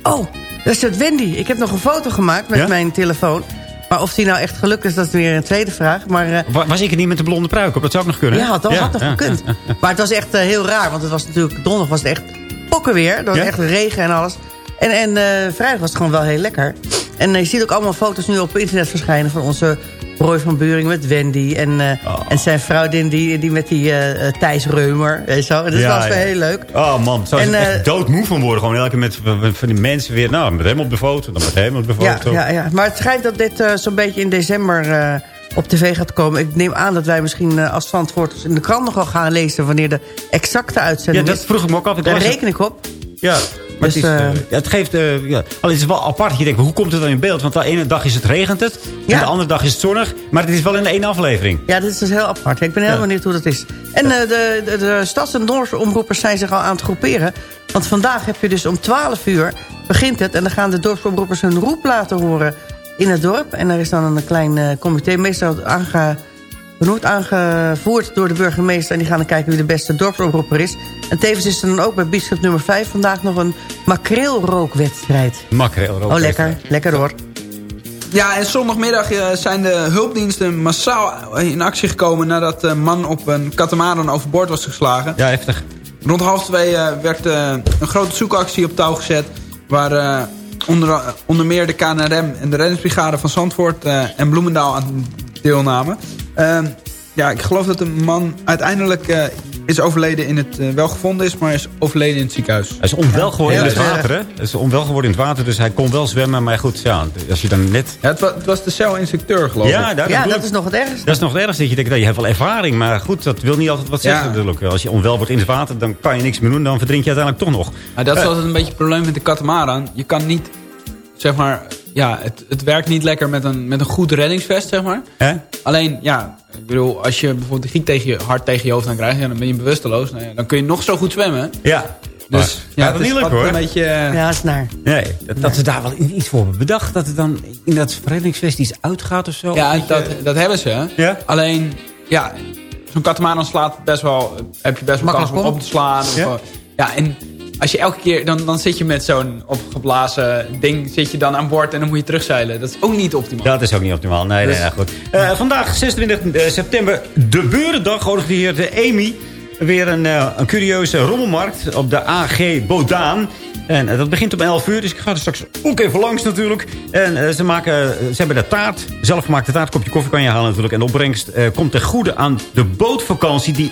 Speaker 6: Oh, daar zit Wendy. Ik heb nog een foto gemaakt met
Speaker 10: Ja?
Speaker 6: mijn telefoon. Maar of die nou echt gelukt is, dat is weer een tweede vraag. Maar eh,
Speaker 10: Wa- Was ik er niet met de blonde pruik op? Dat zou ook nog kunnen.
Speaker 6: ja, dat had toch
Speaker 10: ja,
Speaker 6: gekund.
Speaker 10: ja, ja.
Speaker 6: Maar het was echt heel raar. Want het was natuurlijk donderdag was het echt pokken weer. Er was
Speaker 10: Ja?
Speaker 6: echt regen en alles. En, en eh, vrijdag was het gewoon wel heel lekker. En je ziet ook allemaal foto's nu op internet verschijnen... van onze Roy van Buring met Wendy. En, eh,
Speaker 10: Oh.
Speaker 6: en zijn vrouw die, die, die met die eh, Thijs Reumer. En zo. En dat
Speaker 10: Ja,
Speaker 6: was wel
Speaker 10: ja.
Speaker 6: heel leuk.
Speaker 10: Oh man, zou
Speaker 6: En,
Speaker 10: echt doodmoe van worden. Gewoon elke keer met met- van die mensen weer. Nou, met hem op de foto, dan met hem op de
Speaker 6: Ja,
Speaker 10: foto.
Speaker 6: ja, ja. Maar het schijnt dat dit zo'n beetje in december op tv gaat komen. Ik neem aan dat wij misschien als Zandvoorters in de krant nog wel gaan lezen... wanneer de exacte
Speaker 10: Ja,
Speaker 6: uitzending
Speaker 10: dat
Speaker 6: is.
Speaker 10: vroeg ik me ook af. Ik
Speaker 6: Daar reken ik op.
Speaker 10: Ja, maar
Speaker 6: Dus,
Speaker 10: het, is,
Speaker 6: eh,
Speaker 10: eh, het geeft... eh, ja. Het is wel apart. Je denkt, hoe komt het dan in beeld? Want de ene dag is het regent het.
Speaker 6: Ja.
Speaker 10: En de andere dag is het zonnig. Maar het is wel in één aflevering.
Speaker 6: Ja, dit is dus heel apart. Ik ben heel
Speaker 10: Ja.
Speaker 6: benieuwd hoe dat is. En de, de, de stads- en dorpsomroepers zijn zich al aan het groeperen. Want vandaag heb je dus om 12 uur begint het... en dan gaan de dorpsomroepers hun roep laten horen in het dorp. En er is dan een klein comité, meestal aange, benoemd, aangevoerd door de burgemeester... en die gaan dan kijken wie de beste dorpsomroeper is. En tevens is er dan ook bij bischop nummer 5 vandaag nog een makreelrookwedstrijd.
Speaker 10: Makreel.
Speaker 6: Oh, lekker. Lekker hoor.
Speaker 12: Ja, en zondagmiddag eh, zijn de hulpdiensten massaal in actie gekomen... nadat de man op een katamaran overboord was geslagen.
Speaker 10: Ja, heftig.
Speaker 12: rond half twee eh, werd eh, een grote zoekactie op touw gezet... waar eh, onder, onder meer de KNRM en de reddingsbrigade van Zandvoort eh, en Bloemendaal aan deelnamen. Ehm, ja, ik geloof dat de man uiteindelijk eh, is overleden in het... eh, wel gevonden is, maar is overleden in het ziekenhuis.
Speaker 10: Hij is onwel geworden in het water, hè? Hij is onwel geworden in het water, dus hij kon wel zwemmen. Maar goed, ja, als je dan net...
Speaker 12: Ja, het, was, het was de celinstructeur, geloof
Speaker 10: Ja,
Speaker 12: ik.
Speaker 6: Ja, dat
Speaker 10: ik.
Speaker 6: is nog het ergste.
Speaker 10: Dat is nog het ergste. Dat je denkt, nou, je hebt wel ervaring. Maar goed, dat wil niet altijd wat zeggen
Speaker 12: Ja.
Speaker 10: natuurlijk. Als je onwel wordt in het water, dan kan je niks meer doen. Dan verdrink je uiteindelijk toch nog.
Speaker 12: Maar dat is
Speaker 10: Eh,
Speaker 12: altijd een beetje het probleem met de katamaran. Je kan niet, zeg maar... Ja, het, het werkt niet lekker met een, met een goed reddingsvest, zeg maar.
Speaker 10: Hè?
Speaker 12: Alleen, ja, ik bedoel, als je bijvoorbeeld de giet tegen je, hard tegen je hoofd aan krijgt... Ja, dan ben je bewusteloos. Nou ja, dan kun je nog zo goed zwemmen.
Speaker 10: Ja.
Speaker 12: Dus ja,
Speaker 10: dat
Speaker 12: het
Speaker 10: is leuk hoor.
Speaker 12: een beetje... eh,
Speaker 6: Ja, dat is naar.
Speaker 10: Nee, dat, dat ze daar wel iets voor hebben bedacht. Dat het dan in dat reddingsvest iets uitgaat of zo.
Speaker 12: Ja,
Speaker 10: Of
Speaker 12: dat,
Speaker 10: je-
Speaker 12: dat hebben ze.
Speaker 10: Ja?
Speaker 12: Alleen, ja, zo'n katamaran slaat best wel... Heb je best wel kans
Speaker 6: Makkelijk
Speaker 12: om op te slaan. Of,
Speaker 10: Ja?
Speaker 12: eh, ja, en als je elke keer... Dan, dan zit je met zo'n opgeblazen ding zit je dan aan boord... en dan moet je terugzeilen. Dat is ook niet optimaal.
Speaker 10: Dat is ook niet optimaal. Nee,
Speaker 12: Dus-
Speaker 10: nee, nee, goed. Eh, vandaag, 26 september, de Beurendag, georganiseerd de EMI. Weer een, eh, een curieuze rommelmarkt op de AG Bodaan. En eh, dat begint om 11 uur, dus ik ga er straks ook even langs natuurlijk. En eh, ze, maken, ze hebben de taart, zelfgemaakte taart, kopje koffie kan je halen natuurlijk. En de opbrengst eh, komt ten goede aan de bootvakantie die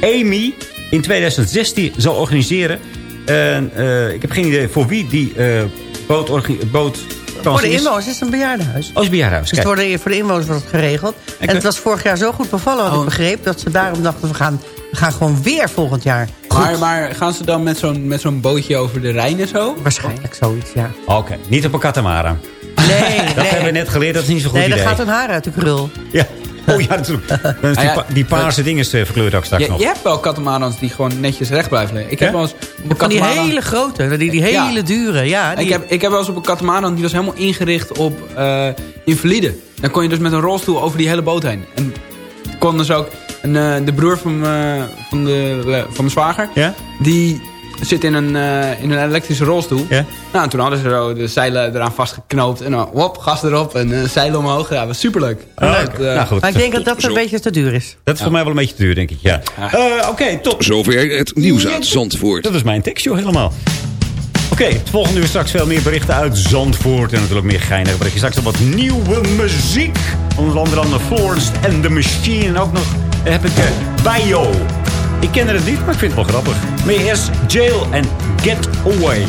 Speaker 10: EMI in 2016 zal organiseren. En eh, ik heb geen idee voor wie die eh bootorga- bootvakantie
Speaker 6: Voor de
Speaker 10: is.
Speaker 6: inwoners is het een bejaardenhuis.
Speaker 10: Als bejaardenhuis,
Speaker 6: Dus voor de, voor de inwoners wordt het geregeld. En het was vorig jaar zo goed bevallen, wat
Speaker 12: Oh.
Speaker 6: ik begreep... dat ze daarom dachten, we gaan, we gaan gewoon weer volgend jaar.
Speaker 12: Maar, maar gaan ze dan met zo'n met zo'n bootje over de Rijn en zo?
Speaker 6: Waarschijnlijk zoiets, ja.
Speaker 10: Oké, niet op een katamaran.
Speaker 6: Nee,
Speaker 10: Dat
Speaker 6: nee.
Speaker 10: hebben we net geleerd, dat is niet zo'n goed
Speaker 6: Nee,
Speaker 10: idee.
Speaker 6: gaat een haar uit de krul.
Speaker 10: Ja. Oh ja, natuurlijk. Dan is die,
Speaker 12: Ah, ja.
Speaker 10: pa- die paarse dingen eh, verkleurt ook straks
Speaker 12: Je,
Speaker 10: nog.
Speaker 12: je hebt wel katamarans die gewoon netjes recht blijven liggen. Ik heb
Speaker 10: Ja?
Speaker 12: wel eens op een
Speaker 6: Van die hele grote, die, die
Speaker 12: Ja.
Speaker 6: hele dure, ja. Die,
Speaker 12: Ik heb, ik heb wel eens op een katamaran, die was helemaal ingericht op eh invalide. Dan kon je dus met een rolstoel over die hele boot heen. En kon dus ook... En, eh, de broer van, van, de, van mijn zwager,
Speaker 10: Ja?
Speaker 12: die zit in een, eh, in een elektrische rolstoel.
Speaker 10: Ja?
Speaker 12: Nou, en toen hadden ze zo de zeilen eraan vastgeknoopt. En dan, hop, gas erop en eh, zeilen omhoog. Ja, dat was superleuk.
Speaker 10: Oh, oké.
Speaker 12: eh,
Speaker 10: nou goed.
Speaker 6: maar ik denk dat dat een beetje te duur is.
Speaker 10: Dat is voor mij wel een beetje te duur, denk ik. Ja. Eh, Oké, top.
Speaker 15: Zover het nieuws uit Zandvoort.
Speaker 10: Dat is mijn tekstje helemaal. Oké, het volgende uur straks veel meer berichten uit Zandvoort. En natuurlijk meer geinige berichten. Straks nog wat nieuwe muziek. Onder andere aan de Florence and the Machine. En ook nog heb ik uh, Bio. Ik ken het niet, maar ik vind het wel grappig. Maar Jail en Get Away.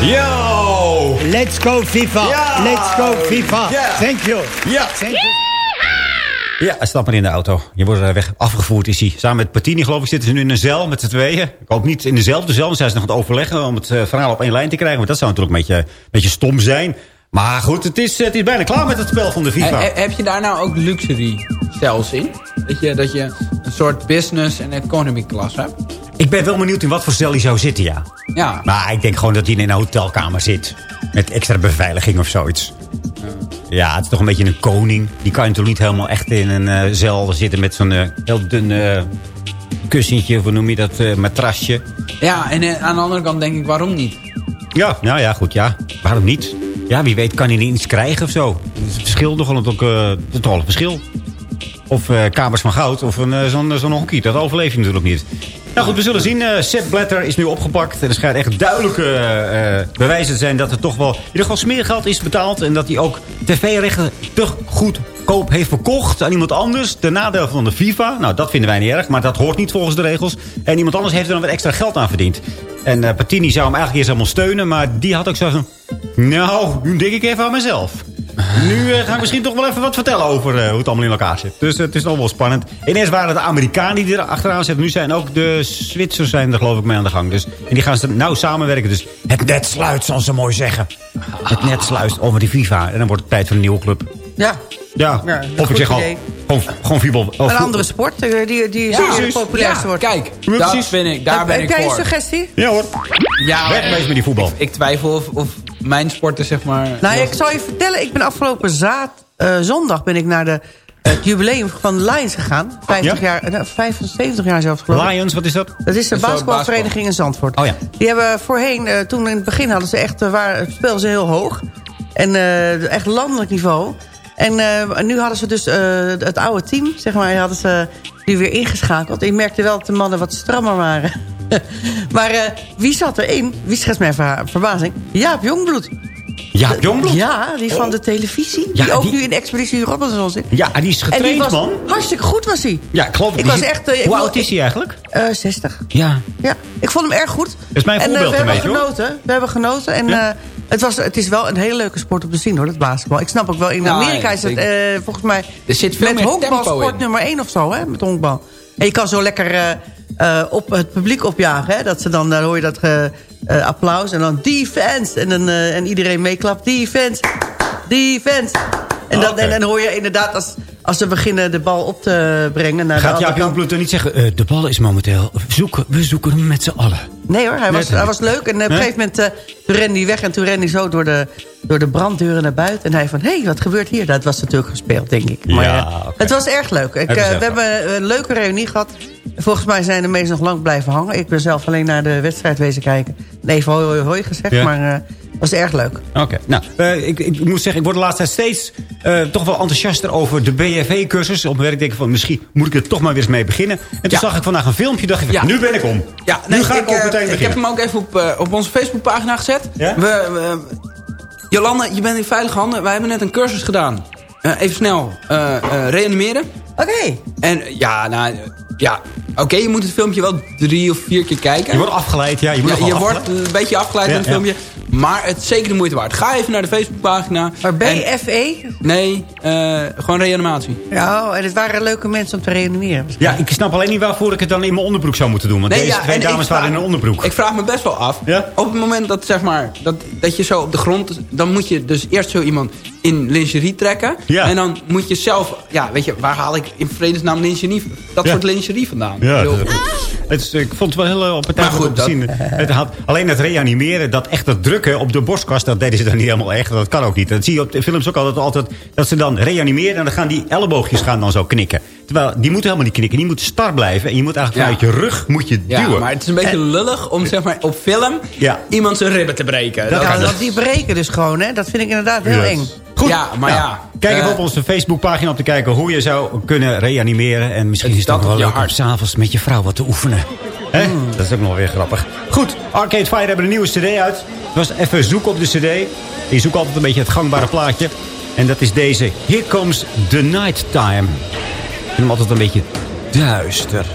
Speaker 10: Yo!
Speaker 16: Let's go FIFA.
Speaker 10: Ja.
Speaker 16: Let's go FIFA. Thank you.
Speaker 10: Ja.
Speaker 16: Thank you.
Speaker 10: Ja, stap maar in de auto. Je wordt er weg afgevoerd, is hij. Samen met Patini, geloof ik, zitten ze nu in een cel met z'n tweeën. Ik hoop niet in dezelfde cel, want zij zijn nog aan het overleggen... om het eh, verhaal op één lijn te krijgen. Want dat zou natuurlijk een beetje, een beetje stom zijn. Maar goed, het is, het is bijna klaar met het spel van de FIFA.
Speaker 12: He- he- heb je daar nou ook luxury stels in? Dat je, dat je een soort business en economy class hebt?
Speaker 10: Ik ben wel benieuwd in wat voor cel hij zou zitten, ja.
Speaker 12: Ja.
Speaker 10: Maar ik denk gewoon dat hij in een hotelkamer zit. Met extra beveiliging of zoiets. Ja, het is toch een beetje een koning. Die kan natuurlijk niet helemaal echt in een eh cel zitten met zo'n eh, heel dun eh, kussentje. Hoe noem je dat? matrasje.
Speaker 12: Ja, en aan de andere kant denk ik, waarom niet?
Speaker 10: Ja, nou ja, goed, ja. Waarom niet? Ja, wie weet kan hij niet iets krijgen of zo. Het verschil nogal, ook, is toch wel een verschil. Of eh, kamers van goud of een, eh, zo'n zo'n hockey. Dat overleef je natuurlijk niet. Nou goed, we zullen zien. eh Sepp Blatter is nu opgepakt. En er schijnt echt duidelijke bewijzen te zijn dat er toch wel... in ieder geval smeergeld is betaald. En dat hij ook tv-rechten te goedkoop heeft verkocht aan iemand anders. Ten nadeel van de FIFA. Nou, dat vinden wij niet erg. Maar dat hoort niet volgens de regels. En iemand anders heeft er dan weer extra geld aan verdiend. En eh, Patini zou hem eigenlijk eerst helemaal steunen. Maar die had ook zo van... Nou, nu denk ik even aan mezelf. Nu eh, ga ik misschien toch wel even wat vertellen over eh, hoe het allemaal in elkaar zit. Dus het is nog wel spannend. Ineens waren het de Amerikanen die er achteraan zitten. Nu zijn ook de Zwitsers zijn er geloof ik mee aan de gang. Dus, en die gaan ze nauw samenwerken. Dus het net sluit, zoals ze mooi zeggen. Het net sluit over die FIFA. En dan wordt het tijd voor een nieuwe club.
Speaker 6: Ja.
Speaker 10: Ja,
Speaker 6: is
Speaker 10: of ik zeg al, gewoon, gewoon voetbal. of
Speaker 6: Een andere sport eh, die, die
Speaker 12: Ja, Ja,
Speaker 6: wordt.
Speaker 12: kijk, dat
Speaker 10: precies.
Speaker 12: vind ik, daar
Speaker 6: heb,
Speaker 12: ben
Speaker 6: heb
Speaker 12: ik
Speaker 6: jij een
Speaker 12: voor.
Speaker 6: suggestie?
Speaker 10: Ja hoor,
Speaker 12: Ja,
Speaker 10: wegwezen met die voetbal.
Speaker 12: Ik twijfel of, of mijn sporten zeg maar...
Speaker 6: Nou, ik zal je vertellen. Ik ben afgelopen zaad, eh, zondag ben ik naar de, het jubileum van de Lions gegaan. 50
Speaker 10: Ja?
Speaker 6: jaar, eh, 75 jaar zelfs geloof ik.
Speaker 10: Lions, wat is dat?
Speaker 6: Dat is de
Speaker 12: is
Speaker 6: basketbalvereniging in Zandvoort.
Speaker 10: Oh ja.
Speaker 6: Die hebben voorheen, eh, toen in het begin hadden ze echt, eh, waar, speelden ze heel hoog. En eh, echt landelijk niveau. En eh, nu hadden ze dus eh, het oude team, zeg maar, hadden ze die weer ingeschakeld. Ik merkte wel dat de mannen wat strammer waren. maar eh, wie zat erin? Wie schetst mijn ver- verbazing? Jaap Jongbloed.
Speaker 10: Ja, Jongbloed?
Speaker 6: Ja, die van de televisie.
Speaker 10: Ja,
Speaker 6: die ook
Speaker 10: die-
Speaker 6: nu in Expeditie Robinson zit.
Speaker 10: Ja, die is
Speaker 6: En die
Speaker 10: getraind,
Speaker 6: was
Speaker 10: man.
Speaker 6: hartstikke goed was hij.
Speaker 10: Ja, ik geloof
Speaker 6: Ik
Speaker 10: die
Speaker 6: was
Speaker 10: zit-
Speaker 6: echt... ik
Speaker 10: Hoe oud is hij eigenlijk?
Speaker 6: eh 60.
Speaker 10: Ja.
Speaker 6: Ja, ik vond hem erg goed. Dat
Speaker 10: is mijn
Speaker 6: en,
Speaker 10: voorbeeld
Speaker 6: we
Speaker 10: een
Speaker 6: hebben
Speaker 10: beetje, hoor.
Speaker 6: genoten. We hebben genoten. En
Speaker 10: Ja.
Speaker 6: Het, was, het is wel een hele leuke sport om te zien, hoor, dat basketbal. Ik snap ook wel, in Amerika is het
Speaker 12: zeker.
Speaker 6: eh, volgens mij...
Speaker 12: Er zit veel
Speaker 6: met
Speaker 12: meer
Speaker 6: honkbal sport
Speaker 12: in.
Speaker 6: nummer 1 of zo, hè, met honkbal. En je kan zo lekker eh, eh, op het publiek opjagen, hè. Dat ze dan, dan hoor je dat applaus en dan defense. En, dan, en iedereen meeklapt, defense, defense. En, dan,
Speaker 10: Oké.
Speaker 6: en dan hoor je inderdaad, als, als ze beginnen de bal op te brengen... Naar de
Speaker 10: Gaat
Speaker 6: andere
Speaker 10: Jaap
Speaker 6: kant-
Speaker 10: niet zeggen... eh, de bal is momenteel... Zoeken, we zoeken hem met z'n allen.
Speaker 6: Nee hoor, hij was, hij was leuk. En op een gegeven moment uh, toen rende hij weg. En toen rende hij zo door de, door de branddeuren naar buiten. En hij van, hé, hey, wat gebeurt hier? Dat was natuurlijk gespeeld, denk ik. Maar
Speaker 10: Ja,
Speaker 6: eh, het was erg leuk. Ik, we hebben een leuke reunie gehad. Volgens mij zijn de meesten nog lang blijven hangen. Ik ben zelf alleen naar de wedstrijd wezen kijken. Nee, even hoi, hoi, hoi gezegd.
Speaker 10: Ja.
Speaker 6: Maar was erg leuk.
Speaker 10: Oké, nou, eh, ik, ik moet zeggen, ik word de laatste tijd steeds eh, toch wel enthousiaster over de BFV-cursus. Op mijn werk denk ik van, misschien moet ik er toch maar weer eens mee beginnen. En toen
Speaker 12: Ja.
Speaker 10: zag ik vandaag een filmpje, dacht ik,
Speaker 12: Ja.
Speaker 10: nu ben ik om.
Speaker 12: Ja,
Speaker 10: nu ga ik, ook
Speaker 12: eh,
Speaker 10: meteen
Speaker 12: Ik heb
Speaker 10: beginnen.
Speaker 12: hem ook even op, op onze Facebookpagina gezet.
Speaker 10: Ja?
Speaker 12: We, we- Jolande, je bent in veilige handen. Wij hebben net een cursus gedaan. Even snel reanimeren.
Speaker 6: Oké.
Speaker 12: En ja, nou, ja. Oké, je moet het filmpje wel drie of vier keer kijken.
Speaker 10: Je wordt afgeleid, ja. Je, moet
Speaker 12: Ja, je wordt een beetje afgeleid
Speaker 10: Ja,
Speaker 12: in het
Speaker 10: ja.
Speaker 12: filmpje. Maar het is zeker de moeite waard. Ga even naar de Facebookpagina.
Speaker 6: Maar
Speaker 12: En-
Speaker 6: BFE?
Speaker 12: nee, eh, gewoon reanimatie.
Speaker 6: Ja, oh, en het waren leuke mensen om te reanimeren.
Speaker 10: Ja, ik snap alleen niet waarvoor ik het dan in mijn onderbroek zou moeten doen. Want
Speaker 12: Nee,
Speaker 10: deze
Speaker 12: ja,
Speaker 10: twee dames
Speaker 12: vraag-
Speaker 10: waren in een onderbroek.
Speaker 12: Ik vraag me best wel af.
Speaker 10: Ja?
Speaker 12: Op het moment dat, zeg maar, dat, dat je zo op de grond... dan moet je dus eerst zo iemand in lingerie trekken.
Speaker 10: Ja.
Speaker 12: En dan moet je zelf... Ja, weet je, waar haal ik in vredesnaam lingerie, dat
Speaker 10: Ja.
Speaker 12: soort lingerie vandaan?
Speaker 10: Ja, het is, ik vond het wel heel uh, op het om te
Speaker 12: dat-
Speaker 10: zien. Het had, alleen het reanimeren, dat echt dat drukken op de borstkast... dat deden ze dan niet helemaal echt. Dat kan ook niet. Dat zie je op de films ook altijd, altijd dat ze dan reanimeren... en dan gaan die elleboogjes gaan dan zo knikken. Terwijl, die moeten helemaal niet knikken. Die moeten star blijven. En je moet eigenlijk
Speaker 12: Ja.
Speaker 10: vanuit je rug moet je
Speaker 12: ja,
Speaker 10: duwen.
Speaker 12: maar het is een beetje lullig om zeg maar, op film
Speaker 10: Ja.
Speaker 12: iemand zijn ribben te breken. Dat,
Speaker 6: want die breken dus gewoon, hè. Dat vind ik inderdaad heel
Speaker 10: Yes.
Speaker 6: eng.
Speaker 10: Goed.
Speaker 12: Ja, maar
Speaker 10: Nou,
Speaker 12: ja.
Speaker 10: Kijk even
Speaker 12: eh,
Speaker 10: op onze Facebookpagina om te kijken hoe je zou kunnen reanimeren. En misschien
Speaker 12: Het
Speaker 10: is het ook wel leuk om s'avonds met je vrouw wat te oefenen. Dat is ook nog weer grappig. Goed, Arcade Fire hebben een nieuwe cd uit. Het was even zoeken op de cd. Je zoekt altijd een beetje het gangbare plaatje. En dat is deze. Here Comes the Night Time. Ik vind hem altijd een beetje duister.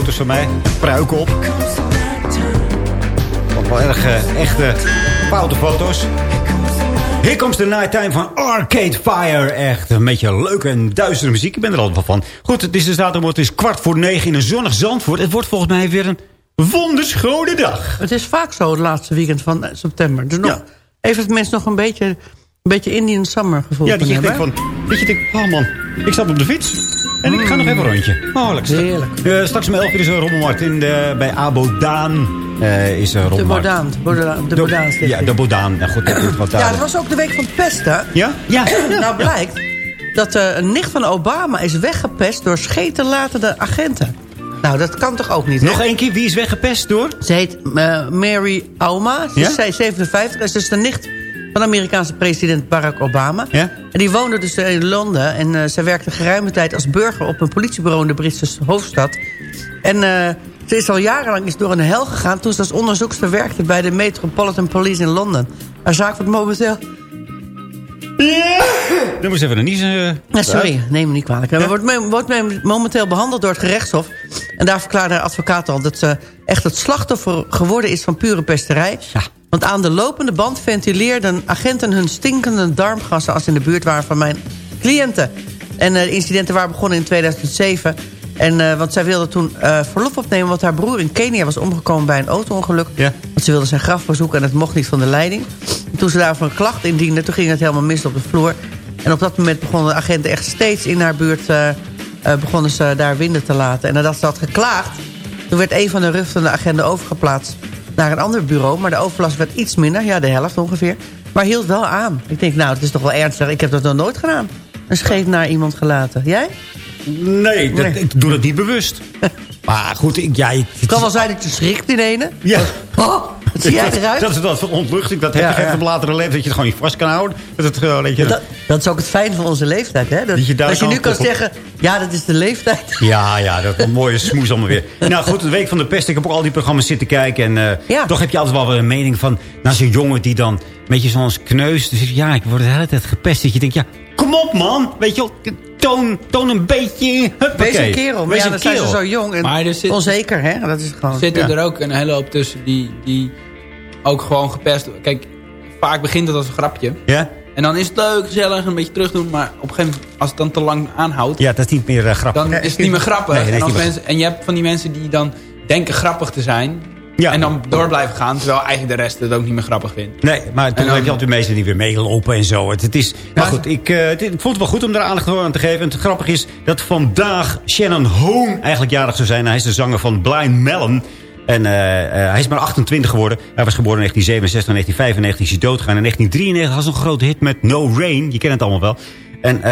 Speaker 10: Foto's van mij. Pruik op. Toch wel erg eh, echte foute foto's. Hier komt de nighttime van Arcade Fire. Echt een beetje leuke en duistere muziek. Ik ben er altijd wel van. Goed, het is de zaterdag, het is kwart voor negen in een zonnig Zandvoort. Het wordt volgens mij weer een wonderschone dag.
Speaker 6: Het is vaak zo het laatste weekend van eh, september. Dus nog, even dat mensen nog een beetje, een beetje Indian Summer gevoel
Speaker 10: Ja, dat je denkt van... Dat je denkt, oh man, ik stap op de fiets. En ik ga nog even een rondje. Oh, lekker.
Speaker 6: Heerlijk.
Speaker 10: Eh, straks om 11 uur is er een rommelmarkt in de, bij Abodaan. eh is er een
Speaker 6: De
Speaker 10: rommelmarkt.
Speaker 6: Bodaan. De Bodaan. De Bodaan
Speaker 10: Ja, de Bodaan. Ja, goed, dat is wat daar.
Speaker 6: Ja, het was ook de week van pest, hè?
Speaker 10: Ja? Ja.
Speaker 6: nou blijkt dat eh, een nicht van Obama is weggepest door schetenlatende agenten. Nou, dat kan toch ook niet, hè?
Speaker 10: Nog één keer, wie is weggepest door?
Speaker 6: Ze heet Mary Auma. Ze is zij 57 en ze is de nicht van de Amerikaanse president Barack Obama.
Speaker 10: Ja?
Speaker 6: En die woonde dus in Londen. En eh, zij werkte geruime tijd als burger op een politiebureau in de Britse hoofdstad. En eh, ze is al jarenlang is door een hel gegaan... toen ze als onderzoekster werkte bij de Metropolitan Police in Londen. Haar zaak wordt momenteel...
Speaker 10: Dan moest even een niezen. eh,
Speaker 6: Ja, sorry, neem me niet kwalijk. Maar wordt, wordt me- momenteel behandeld door het gerechtshof. En daar verklaarde haar advocaat al dat ze echt het slachtoffer geworden is van pure pesterij. Want aan de lopende band ventileerden agenten hun stinkende darmgassen... als ze in de buurt waren van mijn cliënten. En eh, de incidenten waren begonnen in 2007. En, eh, want zij wilde toen eh, verlof opnemen... want haar broer in Kenia was omgekomen bij een auto-ongeluk.
Speaker 10: Ja.
Speaker 6: Want ze wilde zijn graf bezoeken en het mocht niet van de leiding. En toen ze daarvoor een klacht indiende, toen ging het helemaal mis op de vloer. En op dat moment begonnen de agenten echt steeds in haar buurt... begonnen ze daar winden te laten. En nadat ze had geklaagd... toen werd een van de ruftende agenten overgeplaatst naar een ander bureau. Maar de overlast werd iets minder, ja, de helft ongeveer. Maar hield wel aan. Ik denk, nou, het is toch wel ernstig. Ik heb dat nog nooit gedaan. Een scheet naar iemand gelaten. Jij?
Speaker 10: Nee, dat,
Speaker 6: Nee.
Speaker 10: ik doe dat niet bewust. maar goed, ik, ja, ik,
Speaker 6: Het kan wel zijn dat je schrikt in ene.
Speaker 10: Ja.
Speaker 6: Oh, wat zie jij eruit?
Speaker 10: dat is dat van ontluchting. Dat heb
Speaker 6: Ja,
Speaker 10: je geen
Speaker 6: ja.
Speaker 10: op latere leeftijd. Dat je het gewoon niet vast kan houden. Dat, het, je,
Speaker 6: Dat, dat is ook het fijn van onze leeftijd, hè? Dat,
Speaker 10: je
Speaker 6: als je nu kan
Speaker 10: op-
Speaker 6: zeggen, ja, dat is de leeftijd.
Speaker 10: Ja, ja, dat is een mooie smoes allemaal weer. Nou goed, de Week van de Pest. Ik heb ook al die programma's zitten kijken. En eh,
Speaker 6: Ja.
Speaker 10: toch heb je altijd wel weer een mening van... Nou, zo'n jongen die dan een beetje zoals kneus... Dus ja, ik word de hele tijd gepest. Dat je denkt, ja, kom op man. Weet je wel, toon, toon een beetje. Huppakee.
Speaker 6: Wees een kerel. Maar
Speaker 10: Wees
Speaker 6: ja,
Speaker 10: een
Speaker 6: dan zijn ze zo jong en
Speaker 12: Maar er zit-
Speaker 6: onzeker, hè? Dat is gewoon...
Speaker 12: zitten
Speaker 6: ja.
Speaker 12: er ook een hele hoop tussen die, die ook gewoon gepest Kijk, vaak begint het als een grapje.
Speaker 10: Ja?
Speaker 12: En dan is het leuk, gezellig, een beetje terug doen. Maar op een gegeven moment, als het dan te lang aanhoudt...
Speaker 10: Ja, dat is niet meer eh, grappig.
Speaker 12: dan is het niet meer grappig.
Speaker 10: Nee, nee,
Speaker 12: en, als
Speaker 10: niet meer-
Speaker 12: mensen, en je hebt van die mensen die dan denken grappig te zijn...
Speaker 10: Ja.
Speaker 12: en dan door blijven gaan... terwijl eigenlijk de rest het ook niet meer grappig vindt.
Speaker 10: Nee, maar toen
Speaker 12: dan-
Speaker 10: heb je altijd mensen die weer meelopen en zo. Het, het is, maar goed, ik, eh, het- ik vond het wel goed om daar aandacht aan te geven. En het grappige is dat vandaag Shannon Hoon eigenlijk jarig zou zijn. Hij is de zanger van Blind Melon. En eh, eh, hij is maar 28 geworden. Hij was geboren in 1967 en 1995 is hij doodgegaan. In 1993 was een grote hit met No Rain. Je kent het allemaal wel. En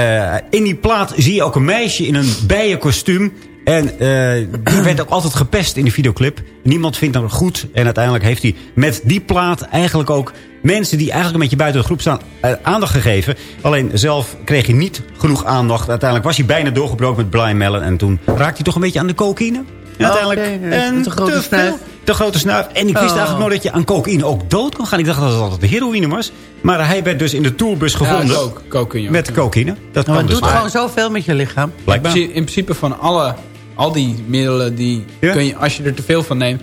Speaker 10: in die plaat zie je ook een meisje in een bijenkostuum. En eh, die werd ook altijd gepest in de videoclip. Niemand vindt hem goed. En uiteindelijk heeft hij met die plaat eigenlijk ook mensen die eigenlijk een beetje buiten de groep staan eh, aandacht gegeven. Alleen zelf kreeg hij niet genoeg aandacht. Uiteindelijk was hij bijna doorgebroken met Blind Melon. En toen raakte hij toch een beetje aan de cocaïne. En uiteindelijk en
Speaker 6: met de grote
Speaker 10: te
Speaker 6: snuif.
Speaker 10: grote snuif. En ik wist
Speaker 6: Oh.
Speaker 10: eigenlijk nooit dat je aan cocaïne ook dood kon gaan. Ik dacht dat het altijd de heroïne was. Maar hij werd dus in de tourbus gevonden.
Speaker 12: Ja, ook
Speaker 10: met
Speaker 12: doen.
Speaker 10: cocaïne. Dat
Speaker 6: Maar
Speaker 10: kan
Speaker 6: het
Speaker 10: dus
Speaker 6: doet gewoon zoveel met je lichaam.
Speaker 10: Blijkbaar.
Speaker 12: in principe van alle, al die middelen... Die
Speaker 10: Ja.
Speaker 12: kun je, als je er te veel van neemt...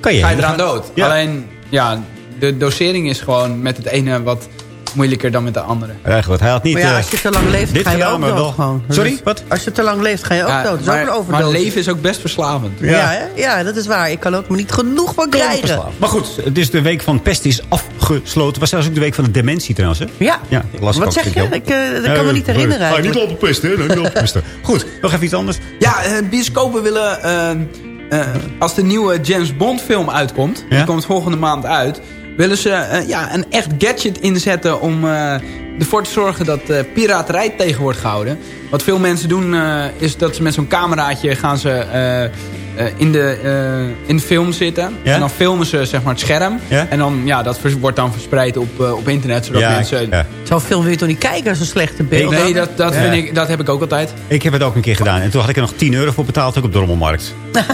Speaker 10: Kan je
Speaker 12: ga je eraan dood.
Speaker 10: Ja.
Speaker 12: Alleen, ja, de dosering is gewoon met het ene wat moeilijker dan met de andere.
Speaker 10: Eigenlijk, hij had niet...
Speaker 6: Maar ja,
Speaker 10: eh,
Speaker 6: als je te lang leeft,
Speaker 10: dit
Speaker 6: ga je
Speaker 10: gedaan,
Speaker 6: ook
Speaker 10: maar
Speaker 6: dood
Speaker 10: wel-
Speaker 6: gewoon.
Speaker 10: Sorry,
Speaker 6: Dus
Speaker 10: wat?
Speaker 6: Als je te lang leeft, ga je ook
Speaker 12: Ja,
Speaker 6: dood. Dat is
Speaker 12: maar,
Speaker 6: ook een
Speaker 12: maar
Speaker 6: overdosis.
Speaker 12: leven is ook best verslavend.
Speaker 6: Ja, hè? ja, dat is waar. Ik kan ook maar niet genoeg van krijgen.
Speaker 10: Maar goed, het is de week van pest is afgesloten. Het was zelfs ook de week van de dementie trouwens. Hè?
Speaker 6: Ja.
Speaker 10: ja ik
Speaker 6: Wat
Speaker 10: ook,
Speaker 6: zeg je? Ik, eh, dat kan me niet herinneren
Speaker 10: Ga je niet lopen pesten, hè? Niet lopen pesten. Goed, nog even iets anders.
Speaker 12: Ja, eh, bioscopen willen... als de nieuwe James Bond film uitkomt...
Speaker 10: Ja?
Speaker 12: die komt volgende maand uit... willen ze eh, ja, een echt gadget inzetten om eh, ervoor te zorgen dat eh, piraterij tegen wordt gehouden. Wat veel mensen doen eh, is dat ze met zo'n cameraatje gaan ze eh, eh, in, de, eh, in de film zitten.
Speaker 10: Ja?
Speaker 12: En dan filmen ze zeg maar, het scherm.
Speaker 10: Ja?
Speaker 12: En dan, ja, dat wordt dan verspreid op, op internet. Zodat
Speaker 10: Ja,
Speaker 12: mensen...
Speaker 10: ja.
Speaker 6: Zo'n film wil je toch niet kijken, zo'n slechte beeld?
Speaker 12: Nee, dat, dat,
Speaker 10: Ja.
Speaker 12: vind ik, dat heb ik ook altijd.
Speaker 10: Ik heb het ook een keer gedaan. En toen had ik er nog 10 euro voor betaald ook op de rommelmarkt.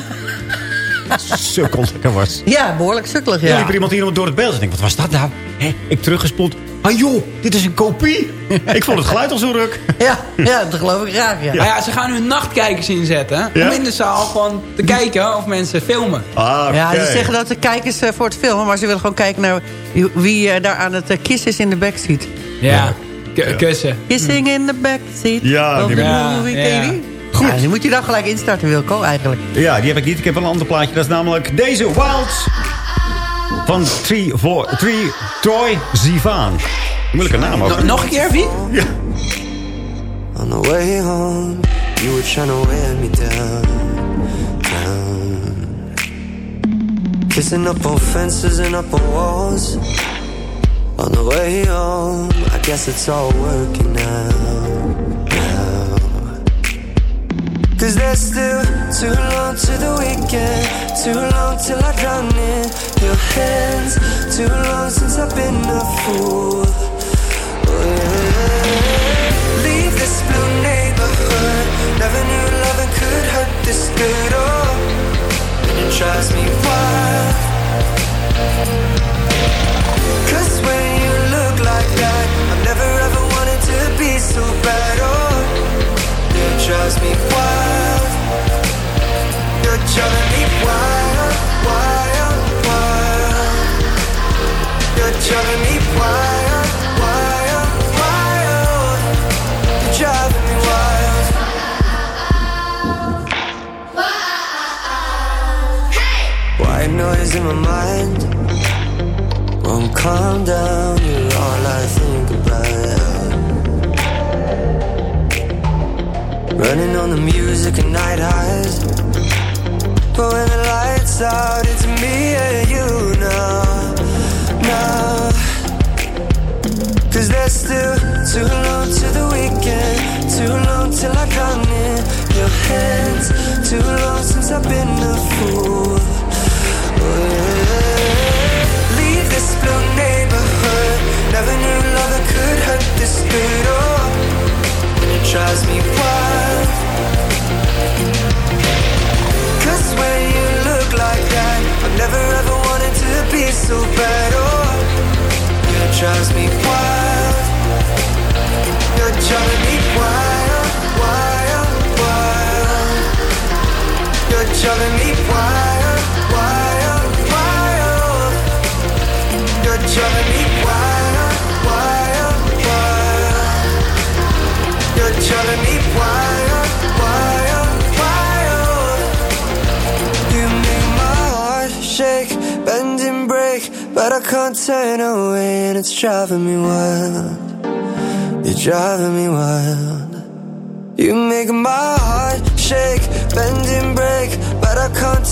Speaker 10: sukkelig was.
Speaker 6: Ja, behoorlijk sukkelig,
Speaker 10: Ja.
Speaker 6: ja.
Speaker 10: liep er iemand hier door het beeld. Ik denk, wat was dat nou? Hé, ik teruggespoeld. Ah joh, dit is een kopie. ik vond het geluid al zo ruk.
Speaker 6: Ja, ja, dat geloof ik graag, ja.
Speaker 12: Maar ja, ze gaan nu nachtkijkers inzetten.
Speaker 10: Ja?
Speaker 12: Om in de zaal gewoon te kijken of mensen filmen.
Speaker 10: Ah,
Speaker 6: Ja, ze zeggen dat de kijkers eh, voor het filmen... maar ze willen gewoon kijken naar wie- eh, daar aan het eh, kissen is in de backseat.
Speaker 12: Ja, K- kussen.
Speaker 6: Kissing in the backseat.
Speaker 10: Ja,
Speaker 6: of the movie,
Speaker 12: Ja, ja.
Speaker 6: Goed. Ja, die moet je dan gelijk instarten, Wilco, eigenlijk.
Speaker 10: Ja, die heb ik niet. Ik heb wel een ander plaatje. Dat is namelijk deze Wilds. Van Tree, voor, Tree Troy Zivan. Moeilijke naam ook.
Speaker 12: No- nog een keer, wie?
Speaker 10: Ja.
Speaker 17: On the way home, you were trying to wear me down, down. Kissing up on fences and up on walls. On the way home, I guess it's all working out, Cause there's still too long to the weekend, too long till I drown in your hands, too long since I've been a fool. Oh. Leave this blue neighborhood. Never knew loving could hurt this good. Oh, and it drives me wild.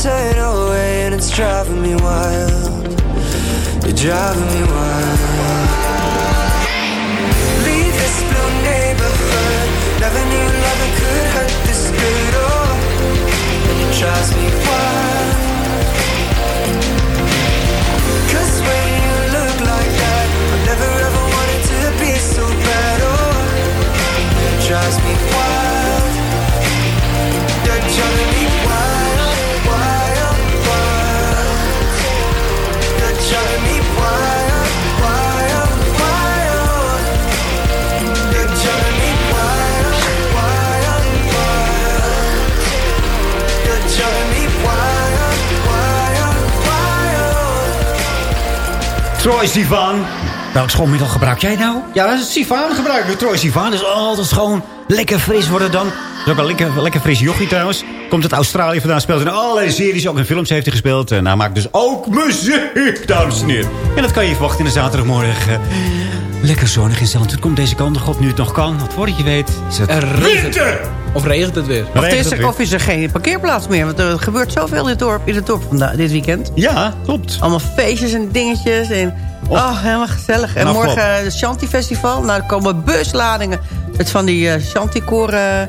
Speaker 17: Turn away, and it's driving me wild. You're driving me wild. Leave this blue neighborhood. Never knew loving could hurt this good. Oh, it drives me wild. Cause when you look like that, I never ever wanted to be so bad. Oh, it drives me wild.
Speaker 10: Troy Sivan. Welk schoolmiddel gebruik jij nou?
Speaker 9: Ja, dat is Sivan gebruiken.
Speaker 10: Troy Sivan is altijd gewoon lekker fris worden dan. Dat is ook een lekker, lekker fris jochie trouwens. Komt uit Australië vandaan, speelt in allerlei series. Ook in films heeft hij gespeeld. En hij maakt dus ook muziek, dames en heren. En dat kan je verwachten in de zaterdagmorgen. Lekker zonnig in Zandvoort. Komt deze kant nog op nu het nog kan. Want voordat je weet is het
Speaker 12: Er
Speaker 10: winter.
Speaker 12: Of regent het weer?
Speaker 6: Of, is
Speaker 10: het
Speaker 6: er, of is er geen parkeerplaats meer? Want er gebeurt zoveel in het dorp, in het dorp vandaag, dit weekend.
Speaker 10: Ja, klopt.
Speaker 6: Allemaal feestjes en dingetjes. En, oh, helemaal gezellig. En
Speaker 10: Nou,
Speaker 6: morgen
Speaker 10: klopt.
Speaker 6: het Shanti Festival. Nou, er komen busladingen met van die uh, Shanti-koren.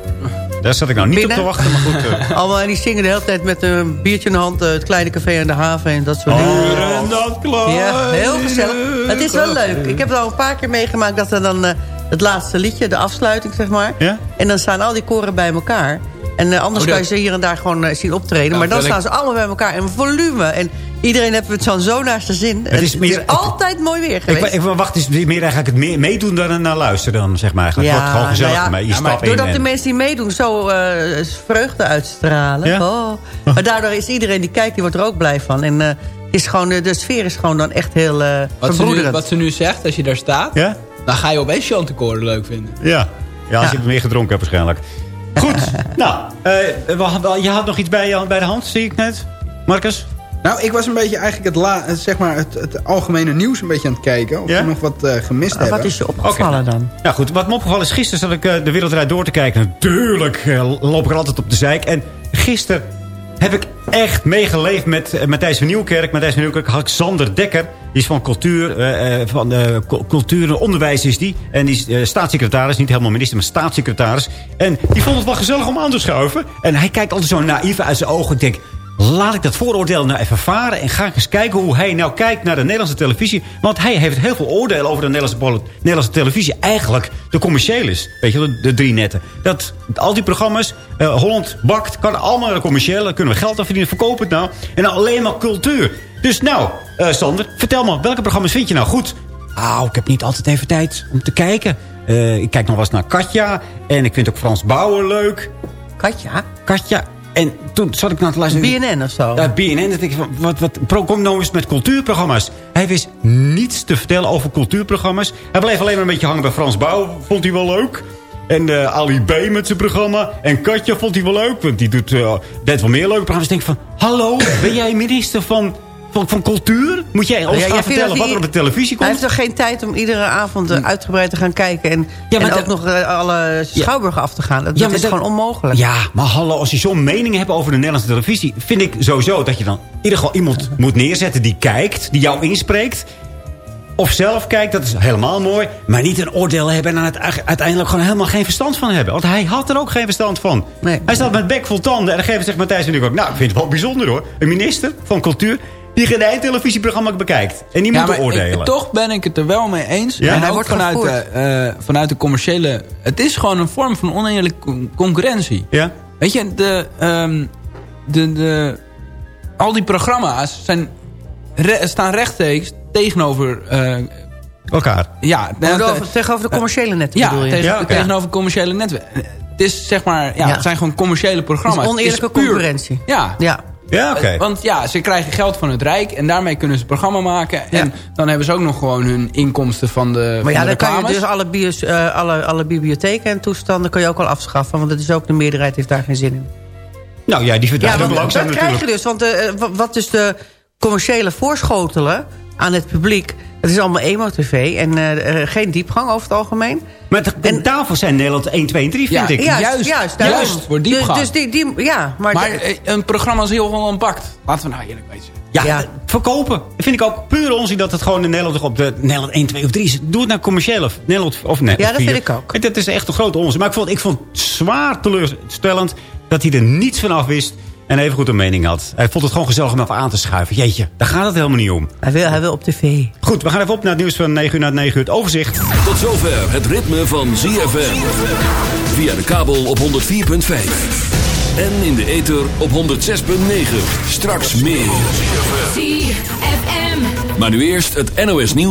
Speaker 10: Daar zat ik nou niet
Speaker 6: Binnen.
Speaker 10: op te wachten. Maar goed. eh.
Speaker 6: Allemaal, en die zingen de hele tijd met een biertje in de hand. eh, het kleine café aan de haven en dat soort dingen.
Speaker 10: Oh,
Speaker 9: dat klopt.
Speaker 6: Ja, heel gezellig. Het is wel leuk. Ik heb het al een paar keer meegemaakt dat er dan eh, het laatste liedje, de afsluiting zeg maar.
Speaker 10: Ja?
Speaker 6: En dan staan al die koren bij elkaar. En eh, anders
Speaker 12: Oh, dat-
Speaker 6: kan je ze hier en daar gewoon eh, zien optreden.
Speaker 12: Ja,
Speaker 6: maar dan staan
Speaker 12: ik-
Speaker 6: ze allemaal bij elkaar in volume. En iedereen heeft het zo, naar zijn zin. Het
Speaker 10: is
Speaker 6: altijd mooi weer
Speaker 10: Ik,
Speaker 6: geweest.
Speaker 10: ik wacht, is meer eigenlijk het meer meedoen dan naar luisteren dan, zeg maar. eigenlijk. Het wordt gewoon gezellig.
Speaker 6: nou ja,
Speaker 10: maar je
Speaker 6: ja,
Speaker 10: in
Speaker 6: doordat
Speaker 10: en-
Speaker 6: de mensen die meedoen zo eh, vreugde uitstralen.
Speaker 10: Ja?
Speaker 6: Oh. Maar daardoor is iedereen die kijkt, die wordt er ook blij van. En eh, is gewoon, de sfeer is gewoon dan echt heel eh
Speaker 12: Wat ze, nu, wat ze nu zegt, als je daar staat...
Speaker 10: Ja?
Speaker 12: Dan ga je opeens Chantekoren leuk vinden.
Speaker 10: Ja. Ja, als
Speaker 6: Ja.
Speaker 10: je meer gedronken hebt waarschijnlijk. Goed. nou, eh, we- we- je had nog iets bij, je, bij de hand, zie ik net. Marcus?
Speaker 12: Nou, ik was een beetje eigenlijk het, la, het, zeg maar het, het algemene nieuws een beetje aan het kijken. Of
Speaker 10: Ja?
Speaker 12: we nog wat eh, gemist hebben.
Speaker 6: wat is je opgevallen dan?
Speaker 10: Nou goed, wat me opgevallen is, gisteren zat ik eh, de wereldrijd door te kijken. Natuurlijk eh, loop ik er altijd op de zeik. En gisteren heb ik echt meegeleefd met eh, Matthijs van Nieuwkerk. Matthijs van Nieuwkerk, Alexander Dekker. Die is van cultuur, eh, eh, van cu- cultuur en onderwijs is die. En die is staatssecretaris, niet helemaal minister, maar staatssecretaris. En die vond het wel gezellig om aan te schuiven. En hij kijkt altijd zo naïef uit zijn ogen. Ik denk, Laat ik dat vooroordeel nou even varen en ga ik eens kijken hoe hij nou kijkt naar de Nederlandse televisie. Want hij heeft heel veel oordelen over de Nederlandse, Nederlandse televisie. Eigenlijk de commercieel is. Weet je, wel, de, de drie netten. Dat, al die programma's, eh, Holland bakt, kan allemaal commerciële. Daar kunnen we geld aan verdienen, verkoop het nou. En alleen maar cultuur. Dus nou, eh, Sander, vertel me, welke programma's vind je nou goed? Nou, ik heb niet altijd even tijd om te kijken. Eh, ik kijk nog wel eens naar Katja. En ik vind ook Frans Bauer leuk.
Speaker 6: Katja?
Speaker 10: Katja. En toen zat ik naar te luisteren.
Speaker 6: BNN of zo?
Speaker 10: Ja, BNN. Denk ik van, wat, wat, kom nou eens met cultuurprogramma's. Hij wist niets te vertellen over cultuurprogramma's. Hij bleef alleen maar een beetje hangen bij Frans Bouw. Vond hij wel leuk. En eh, Ali B met zijn programma. En Katja vond hij wel leuk. Want die doet, eh deed wel meer leuke programma's. Dus ik denk van, hallo, ben jij minister van, van, van cultuur? Moet jij ons
Speaker 6: Ja,
Speaker 10: gaan vertellen wat
Speaker 6: hij-
Speaker 10: er op de televisie
Speaker 6: Hij
Speaker 10: komt?
Speaker 6: heeft toch geen tijd om iedere avond eh, uitgebreid te gaan kijken... en,
Speaker 10: Ja,
Speaker 6: en ook nog eh, alle schouwburgen af te gaan. Dat, is
Speaker 10: dat-
Speaker 6: gewoon onmogelijk.
Speaker 10: Ja, maar hallo, als je zo'n mening hebt over de Nederlandse televisie... vind ik sowieso dat je dan in ieder geval iemand moet neerzetten die kijkt... die jou inspreekt. Of zelf kijkt, dat is helemaal mooi. Maar niet een oordeel hebben en uiteindelijk gewoon helemaal geen verstand van hebben. Want hij had er ook geen verstand van. Hij staat met bek vol tanden en dan geeft zich Matthijs en ik ook... Nou, ik vind het wel bijzonder hoor. Een minister van cultuur die geen eind televisieprogramma bekijkt. En die
Speaker 12: Ja,
Speaker 10: moet
Speaker 12: maar ik-
Speaker 10: oordelen.
Speaker 12: toch ben ik het er wel mee eens.
Speaker 10: Ja?
Speaker 12: en
Speaker 10: Hij
Speaker 12: ook
Speaker 10: wordt
Speaker 12: vanuit de, eh, vanuit de commerciële... Het is gewoon een vorm van oneerlijke con- concurrentie.
Speaker 10: Ja?
Speaker 12: Weet je, de, ehm, de, de, al die programma's zijn, re- staan rechtstreeks tegenover... eh,
Speaker 10: Elkaar.
Speaker 12: Ja,
Speaker 6: Tegenover, tegenover de commerciële netten
Speaker 12: ja,
Speaker 6: bedoel je?
Speaker 12: tegen- tegenover commerciële netwerken. Het is zeg maar, ja,
Speaker 6: Ja.
Speaker 12: het zijn gewoon commerciële programma's.
Speaker 6: Het is oneerlijke
Speaker 12: Het puur-
Speaker 6: concurrentie.
Speaker 12: Ja.
Speaker 6: Ja.
Speaker 10: Ja, oké.
Speaker 12: Eh, Want ja, ze krijgen geld van het Rijk en daarmee kunnen ze een programma maken. En dan hebben ze ook nog gewoon hun inkomsten van de van
Speaker 6: Maar ja,
Speaker 12: de
Speaker 6: dan kan je dus alle, bios, eh, alle, alle bibliotheken en toestanden kan je ook al afschaffen. Want dat is ook de meerderheid heeft daar geen zin in.
Speaker 10: Nou ja, die
Speaker 6: Ja,
Speaker 10: verdwijnt ook
Speaker 6: want
Speaker 10: langzaam
Speaker 6: dat krijg je
Speaker 10: natuurlijk.
Speaker 6: dus. Want eh, wa- wat dus de commerciële voorschotelen aan het publiek... dat is allemaal emo-tv en eh, eh, geen diepgang over het algemeen.
Speaker 10: Maar de- en daarvoor zijn Nederland 1, 2 en 3, vind ik.
Speaker 6: Juist, juist, daarom.
Speaker 12: juist, voor diepgang.
Speaker 6: Dus, dus die, die, ja, maar,
Speaker 12: Maar
Speaker 6: de-
Speaker 12: eh, een programma is heel Holland Bakt. Laten we nou eerlijk wezen.
Speaker 10: Ja,
Speaker 6: Ja.
Speaker 10: verkopen. Dat vind ik ook puur onzin dat het gewoon in Nederland op de Nederland 1, 2 of 3 is. Doe het naar commerciële of Nederland of nee,
Speaker 6: Ja, dat vind ik ook.
Speaker 10: En Dat is echt een grote onzin. Maar ik vond, ik vond het zwaar teleurstellend dat hij er niets van af wist. En even goed een mening had. Hij vond het gewoon gezellig om even aan te schuiven. Jeetje, daar gaat het helemaal niet om.
Speaker 6: hij, wil, hij wil op tv.
Speaker 10: Goed, we gaan even op naar het nieuws van 9 uur naar 9 uur. Het overzicht.
Speaker 2: Tot zover het ritme van ZFM. Via de kabel op 104.5. En in de ether op 106.9. Straks meer. Maar nu eerst het NOS nieuws.